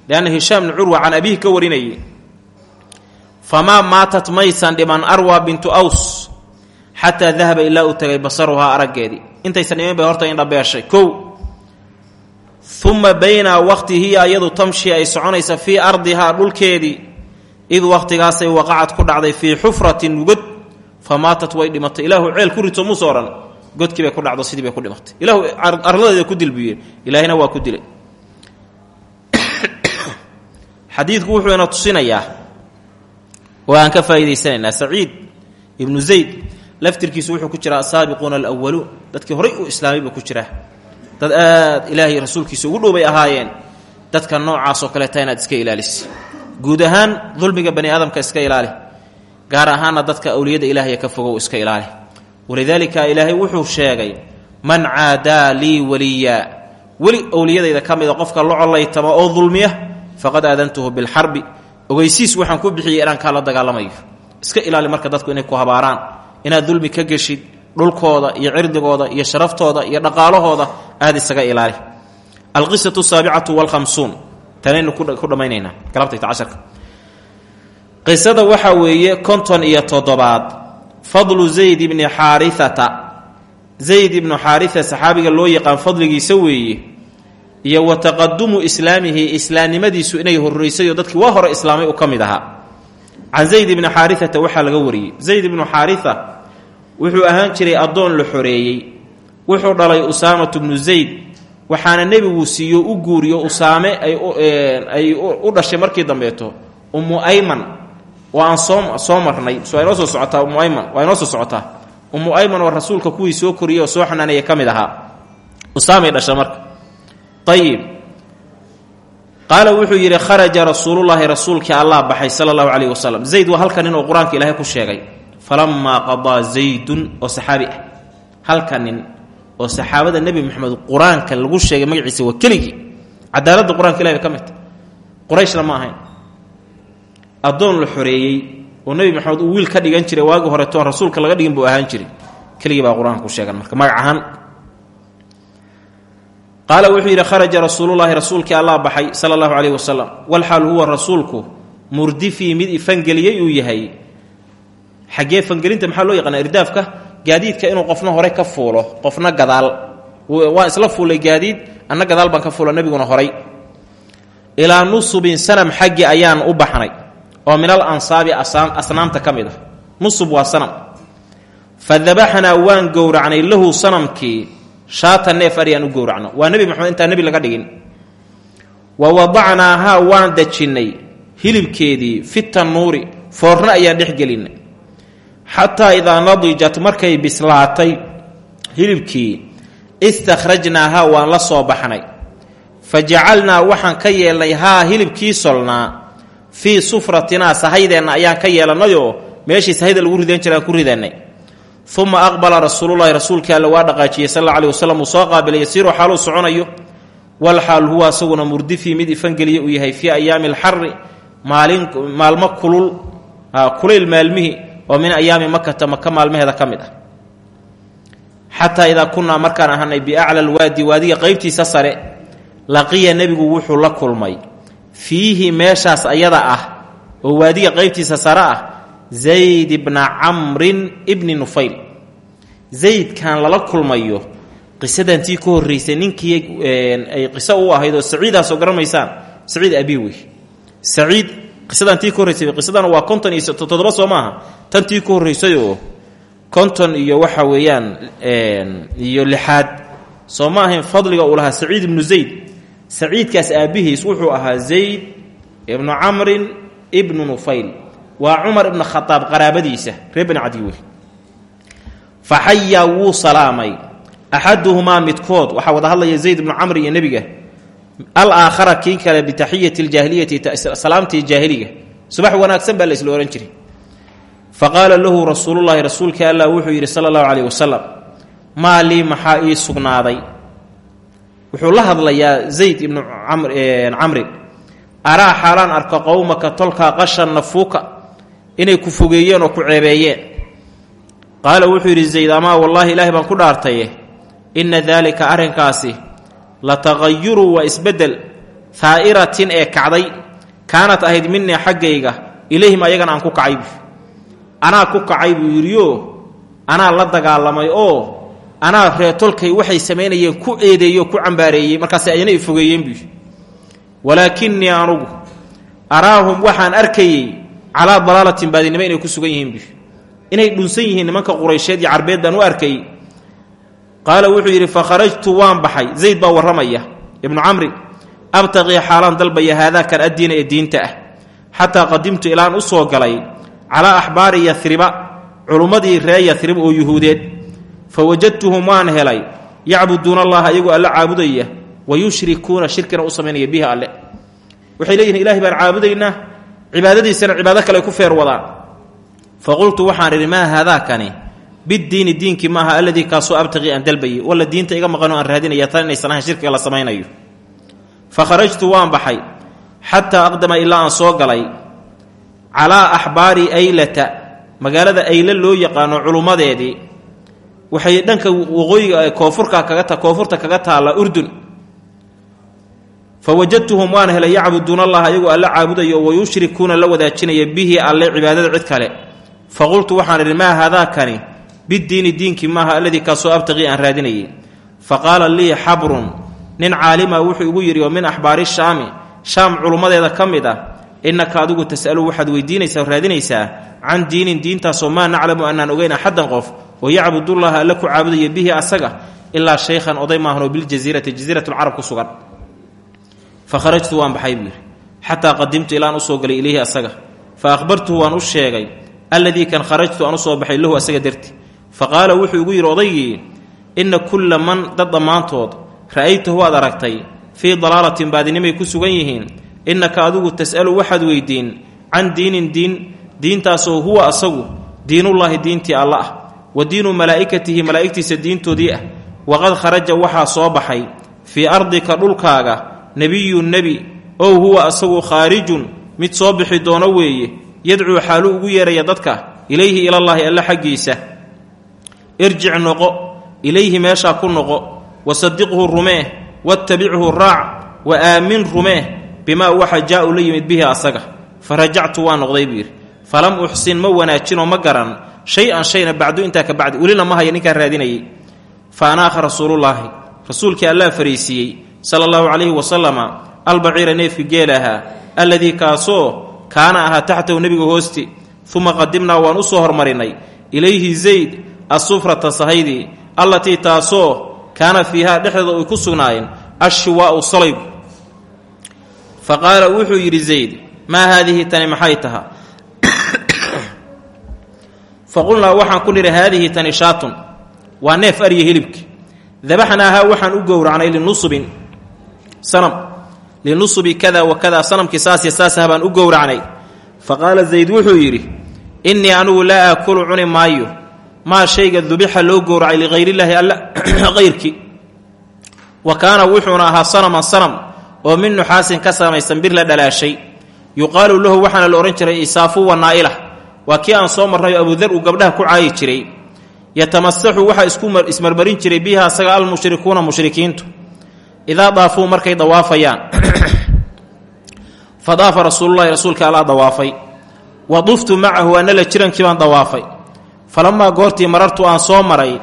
S1: lianna hishaam bni curwa can abihi ka warinayey famaa maatat maysan dhiman arwa bintu aws xataa dahaba ilaa uu tegay basaruhaa araggeedii. Intaysan dhiman bay horta indhabeeshay kow uma bayna waqti hiya iyadu tamshi ay soconaysa fii ardihaa dhulkeedii id waqtigaasay waqacad ku dhacday fii xufratin god fa maatat way dhimatay. Ilaahu ceel ku rito muuse odhan godkii bay ku dhacdo sidii bay ku dhimatay. Ilaahu arladeeda ku dil buu yidhi ilaahina waa ku dilay. <coughs> Xadiidku wuxuu ina tusinayaa oo aan ka faa'iidaysanaynaa saciid ibnu zayd laftirkiisu wuxuu ku jiraa asaabiquuna alwaluun dadkii horay u islaamay buu ku jiraa dad aad ilaahay rasuulkiisa ugu dhow bay ahaayeen. Dadka noocaasoo kaleeta inaad iska ilaalisa guud ahaan dulmiga bani aadamka iska ilaali. Gaar ahaanna dadka awliyada ilaahaya ka fogow iska ilaali. Walidaalika ilaahay wuxuu sheegay man caadaa lii waliya. Weli owliyadayda ka mida qofka la oo dulmiya faqad aadantuhu bilxarbi. Ogeysiis waxaan ku bixiyey inaan kaa la dagaalamayo. Iska ilaali marka dadku inay ku habaaraan. Inaad dulmi ka geshid dhulkooda iyo cirdigooda iyo sharaftooda iyo dhaqaalahooda aad isaga ilaali. Alqisatu saabicatu walhamsuun tanaynu ku dhammaynaynaa galabtayta casharka qisada waxaa weeye konton iyo toddobaad. Fadlu zayd ibni xaariata zayd ibnu xaaria saxaabiga loo yaqaan fadligiisa weeye iyo wa taqadumu islaamihi islaamnimadiisu inay horraysayo dadkii waa hore islaamay u ka mid ahaa. Can zayd ibni xaariata waxaa laga wariyey. Zayd ibnu xaaria wuxuu ahaan jiray addoon la xoreeyey. Wuxuu dhalay usaamatu bnu zayd waxaana nebigu siiyo u guuriyo usaame ay u dhashay markii dambeeto ummu ayman. Oo aan soo soo marnay so inoo soo socotaa ummu ayman waa inoo soo socotaa. Ummu ayman oo rasuulka kuwii soo koriyey oo soo xanaanaya ka mid ahaa. Usaamay dhasha marka. Ayib qaala wuxuu yidhi kharaja rasuulullaahi rasuulkii allah baxay sala allahu caleyhi wasalam zayd waa halka nin oo qur'aanka ilaahay ku sheegay falamaa qadaa zaydun oo saxaabi ah. Halka nin oo saxaabada nebi moxamed qur'aanka lagu sheegay magaciisa waa keligii. Cadaaladda qur'anka ka midta qurayshna ma ahayn. Addoon la xoreeyey oo nebi moxamed uu wiil ka dhigan jiray waagi horetoon rasuulka laga dhigin buu ahaan jiray. Keligii baa qur'aanka ku sheegan marka magac ahaan. Qaala wuxuu yidhi kharaja rasuulullaahi rasuulkii allah baxay sala allahu caleyhi wasalam walxaal huwa rasuulku murdifii mid ifangeliyey uu yahay xaggee fangelinta maxaa loo yaqaana irdaafka? Gaadiidka inuu qofna hore ka fuulo qofna gadaal. Waan isla fuulay gaadiid anna gadaal baan ka fuula nebiguna horay. Ilaa nusubin sanam xaggi ayaan u baxnay oo minal ansaabi asnaamta ka mid ah. Nusub waa sanam. Fa waan gowracnay lahu sanamkii shaata neef aryaan u gowracno. Waa nebi maxamed intaan nebi laga dhigin. Wa wadacnaahaa waan dejinnay hilibkeedii fi tanuuri foorna ayaan dhex gelinay xataa idaa nadijat markay bislaatay hilibkii istakhrajnaahaa waan la soo baxnay. Fa jacalnaa waxaan ka yeelnay haa hilibkii solnaa fii sufratinaa sahaydeenna ayaan ka yeelannayoo meeshii sahayda lagu ridan jira aan ku ridanay uma aqbala rasuululahi rasuulkii alle waa dhaqaajiyey sal alla wasalam uu soo qaabilay yasiiroo xaaluu soconayo wal xaal huwa asaguna murdifii mid ifangeliya uu yahay fii ayaami alxari maalin maalmo kulul kulayl maalmihii oo min ayaami makata maka maalmaheeda ka mid ah. Xataa idaa kunnaa markaan ahanay biacla alwaadi waadiga qaybtiisa sare laqiya nebigu wuxuu la kulmay fiihi meeshaas ayada ah oo waadiga qaybtiisa sare ah zayd ibna camrin ibni nufayl. Zaydkan lala kulmayo qisadantii ka horraysay ninkii ay qiso u ahayd oo saciidaasoo garamaysaan saciid abi wey saciid qisadan tii ka horraysay qisadana waa konton iyo toddoba soo maaha. Tan tii ka horraysayoo konton iyo waxa weeyaan iyo lixaad soo ma ahayn fadliga uu lahaa saciid ibnu zayd. Saciidkaas aabbihiis wuxuu ahaa zayd ibnu camrin ibnu nufayl. Waa cumar ibnu khadaab qaraabadiisa reer bani cadi wey fa xayaa wuu salaamay. Axaduhumaa midkood waxaa wada hadlaya zayd ibnu camr iyo nebiga alaakhara kii kale bitaxiyati ljaahiliyati salaamtii jaahiliga. Subax wanaagsan baa la isla ohan jiray. Fa qaala lahu rasuulullaahi rasuulkii allah wuxuu yidhi sala allahu caleyh wasalam maa lii maxaa ii sugnaaday? Wuxuu la hadlayaa zayd ibnu camrin araa xaalaan arko qowmaka tolkaa qashan nafuuka inay ku fogeeyeen oo ku ceebeeyeen. Qaala wuxuu yidhi zayd amaa wallaahi ilaahay baan ku dhaartaye inna daalika arrinkaasi la taqayuru waa isbeddel haa'iratin ee kacday. Kaanat ahayd minii xaggayga ilayhim ayagana aan ku kacay bu anaa ku kacay buu yidhioo anaa la dagaalamay oo anaa reetolkay waxay samaynayeen ku eedeeyo ku cambaareeyey markaas ayana i fogeeyeen buu walaakinii anugu araahum waxaan arkayey calaa dalaalatin baadinimo inay ku sugan yihiin buu inay dhunsan yihiin nimanka quraysheed iyo carbeed baan u arkay qaala wuxuu yidhi fa kharajtu waan baxay. Zayd baa warramaya. Ibnu camri abtaqii xaalaan dalbaya haadaakan addiina ee diinta ah. Xataa qadimtu ilaan u soo galay calaa axbaari yahriba culummadii ree yahrib oo yuhuudeed. Fa wajadtuhum waan helay. Yacbuduuna allaha iyagoo alle caabudaya. Wa yushrikuuna shirkina u samaynaya bihi alle. Waxay leeyihiin ilahay baan caabudaynaa. Cibaadadiisana cibaado kale ku feer wadaan fa qultu waxaan idhi maa haadaakani biddiini diinkii maaha alladii kaasoo abtaqii aan dalbayay. Walla diinta iga maqanoo aan raadinaya tan inaysan ahayn shirkiga la samaynayo. Fa waan baxay xataa aqdama ilaa aan soo galay calaa axbaari aylata magaalada ayle loo yaqaano culummadeedii waxay dhanka waqooyiga koonfurka kaga koonfurta kaga taalla urdun. Fa wajadtuhum waan helay yacbuduuna allaha iyagoo alle caabudayo wa yushrikuuna la wadaajinaya bihi alle cibaadada cid kale. Fa qultu waxaan idhi maa haadaakani biddiini diinkii maaha alladii kaasoo abtaqii aan raadinayay. Fa qaala lii xabrun nin caalima wuxuu igu yidhi oo min axbaari shaami shaam culummadeeda ka mid ah innaka adigu tas'alu waxaad weydiinaysaa o raadinaysaa can diinin diintaasoo maa naclamu annaan ogeyn axaddan qof oo yacbudullaha alle ku caabudaya bihi asaga ilaa shaykhan oday maahanoo biljasiirati jasiiratulcarab ku sugan. Fa kharajtu waan baxay buu yidhi. Xataa qadimtu ilaan u soo galay ilayhi asaga. Fa akhbartuhu waan u sheegay alladii kan kharajtu aan u soo darti fa qaala wuxuu igu yidhi odaygii inna kulla man dad dhammaantood ra'aytahu waad aragtay fii dalaalatin baadinimay ku sugan yihiin innaka adigu tas'alu waxaad weydiin can diinin diin diintaasoo huwa asagu diinullaahi diintii alla ah wa diinu malaa'ikatihi malaa'igtiisa diintoodii ah waqad kharaja waxaa soo baxay fii ardika dhulkaaga nebiyun nebi ow huwa asagu khaarijun mid soo bixi doono weeye yadcuu xaalu ugu yeeraya dadka ilayhi ilallaahi alle xaggiisa irjic noqo ilayhi meeshaa ku noqo wasadiqhu rumee wattabichu raac wa aamin rumee bimaa waxa jaa-u la yimid bihi asaga. Fa rajactu waa noqday buu yidhi. Falam uxsin ma wanaajinoo ma garan shay-an shayna bacdu intaa ka bacdi welina ma haya ninkaan raadinayay. Fa anaakha rasuulullaahi rasuulkii allaa fariisiiyey sala allahu calayhi wasalama albaciira neefki geelahaa alladii kaasoo kaana ahaa taxtahu nebiga hoosti uma qadimnaa waan u soo hormarinay ilayhi zayd asufrata sahaydii allatii taasoo kaana fiihaa dhexdeeda ay ku sugnaayeen ashiwaa'u salaygu fa qaala wuxuu yidhi zayd maa haadihi tani maxay taha? Fa waxaan ku nidhi haadihi tani shaatun waa neef arya hilibki. Dabaxnaahaa waxaan u gowracnay linusubin sanam. Linusubi kada wa kada sanamkii saasya saasah baan u gowracnay. Fa zayd wuxuu yidhi innii anugu laa aakulu cuni maayo maa shayga dubixa loo gowracay lihayrillaahi alla <clears throat> hayrkii wa kaana wuxuuna ahaa sanaman sanam oo min nuxaasin ka samaysan bir la dhalaashay. Yuqaalu lahu waxaana la odhan jiray isaafu wa naa'ila. Waa kii aan soo marnayo abudar uu gabdhaha ku caayi jiray. Yatamasaxu waxaa ismarmarin jiray biha asaga almushrikuuna mushrikiintu. Idaa daafuu markay dawaafayaan. <clears throat> Fa daafa rasuululahi rasuulka allaa dawaafay. Wa duftu macahu ana la jirankii baan dawaafay falamaa goortii marartu aan soo maray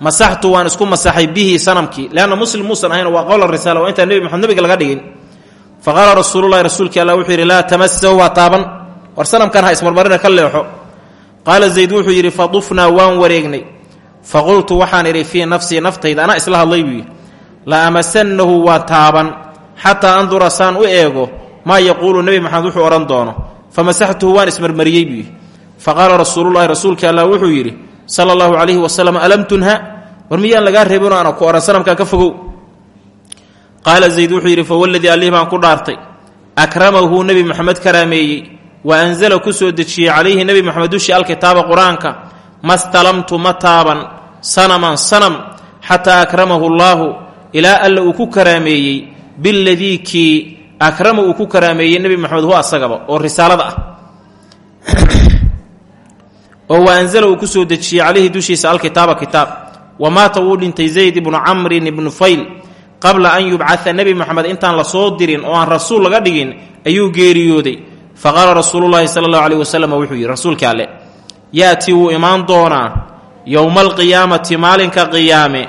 S1: masaxtu waan isku masaxay bihi sanamkii leanna muslim muusan ahayn waa qowla risaala waa intaan nebi maxamed nebiga laga dhigin fa qaala rasuululahi rasuulkii alla wuxuu yidhi laa tamasahu waa taaban war sanamkan ha ismarmarina ka leexo qaala zayd wuxuu yidhi fa dufnaa waan wareegnay fa qultu waxaan idhi fii nafsii naftayda anaa isla hadlay buu yidhi la amasannahu waa taaban xataa andura saan u eego maa yaquulu nebi maxamed wuxuu odhan doono fa masaxtuhu waan ismarmariyey buu yidhi fa qaala rasuululahi rasuulkii allah wuxuu yidhi sala allahu calayhi wasalam alam tunha? War miyaan lagaa reebinoo ana ku odhan sanamkan ka fogow. Qaala zayd wuxuu yidhi fawaladii allih baan ku dhaartay. Akramahu nebi moxamed karaameeyey. Wa anzala ku soo dejiyey calayhi nebi moxamed dushii alkitaaba qur'aanka. Ma stalamtu ma taaban sanaman sanam xataa akramahu allaahu ilaa alla uu ku karaameeyey. Biladii kii akrama uu ku karaameeyey nebi moxamed hu asagaba oo risaalada ah oo wa anzala uu ku soo dejiyey calayhi dushiisa alkitaaba kitaab wa maata wuu dhintay zayd ibnu camrin ibnu fayl qabla an yubcaa nebi moxamed intaan la soo dirin oo aan rasuul laga dhigin ayuu geeriyooday fa qaala rasuululahi sala allahu aleyh wasalam wuxuu yidhi rasuulka alle yaatii wuu imaan doonaa yowma alqiyaamati maalinka qiyaame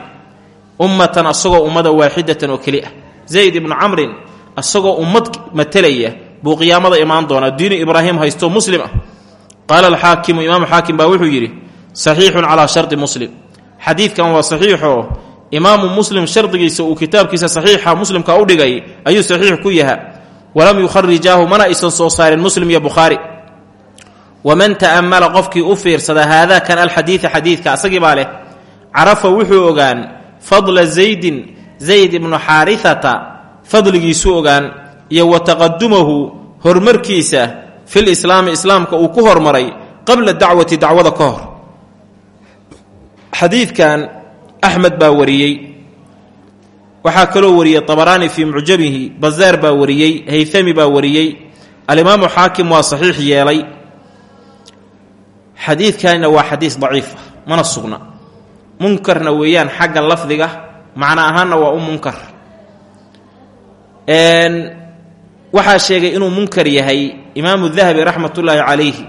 S1: ummatan asagoo ummada waaxidatan oo keli ah zayd ibnu camrin asagoo ummad matelaya buu qiyaamada imaan doonaa diinu ibraahim haysto muslim ah qaala alxaakimu imaamu xaakim baa wuxuu yidhi saxiixun calaa shardi muslim. Xadiidkan waa saxiixoo imaamu muslim shardigiisa uu kitaabkiisa saxiixa muslimka u dhigay ayuu saxiix ku yaha walam yukharijaahu mana aysan soo saarin muslim iyo bukhaari waman ta'amala qofkii u fiirsada haadakan alxadiida xadiidka asagii baa leh. Carafa wuxuu ogaan fadla zaydin zayd ibnu xaarihata fadligiisuu ogaan iyo wa taqadumahu horumarkiisa fil islaami islaamka uu ku hormaray qabla dacwati dacwada ka hor. Xadiidkan axmed baa wariyey. Waxaa kaloo wariyey abaraani fii mucjamihi bazaar baa wariyey haythami baa wariyey. Alimaamu xaakim waa saxiix yeelay. Xadiidkanina waa xadiis daciifa mana sugna. Munkarna weeyaan xagga lafdiga macno ahaanna waa u munkar. Waxaa sheegay inuu munkar yahay imaamu dahabi raxmatullaahi calayhi.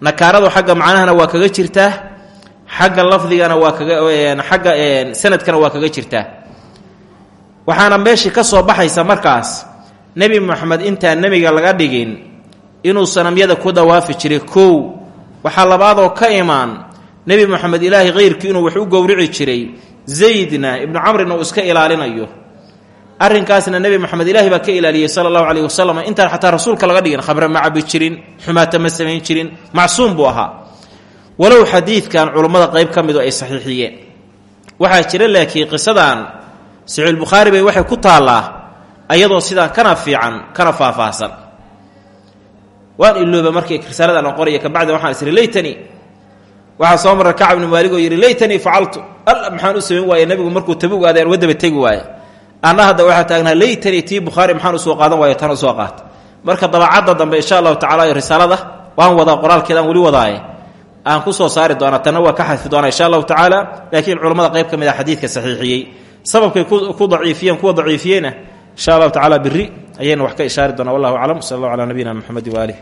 S1: Nakaaradu xagga macnahana waa kaga jirtaa xagga lafdigana waa kaga xagga sanadkana waa kaga jirtaa. Waxaana meeshii ka soo baxaysa markaas nebi moxamed intaan nebiga laga dhigin inuu sanamyada ku dawaafi jiray kow. Waxaa labaadoo ka imaan nebi moxamed ilaahay khayrkii inuu wax u gowrici jiray zaydna ibnu camrina uu iska ilaalinayo arrinkaasna nebi moxamed ilaahay baa ka ilaaliyey sala allahu caleyhi wasalam intaan xataa rasuulka laga dhigin khamre ma cabi jirin xumaata ma samayn jirin macsuum buu ahaa. Walow xadiidkan culummada qayb ka midu ay saxiixiyeen. Waxaa jira laakiin qisadan saxiixulbukhaari bay waxay ku taallaa ayadoo sidaan kana fiican kana faahfaahsan. Waan ilooba markii risaalada aan qoraya kabacdi waxaan isiri leytani waxaa soo marra kacab ibnu maalig oo yidhi facaltu alla maxaan u samayn waaye nebigu markuu tabug aaday aan wadaba tegi waaye anna hadda waxaa taagnaa leytanii tii bukhaari maxaan u soo qaadan waayo tan u soo qaata marka dabacadda dambe insha allahu tacala iyo risaalada waan wadaa qoraalkeedaan weli wadaaye. Aan ku soo saari doonaa tanna waa ka xadfi doonaa insha allahu tacaala laakiin culammada qayb ka mid a xadiidka saxiixiyey. Sababkay ku daciifiyeen kuwa daciifiyeyna insha allahu tacala biri ayayna wax ka ishaari doonaa wallahu aclam sal allahu calaa nabiyina moxamedi waaalih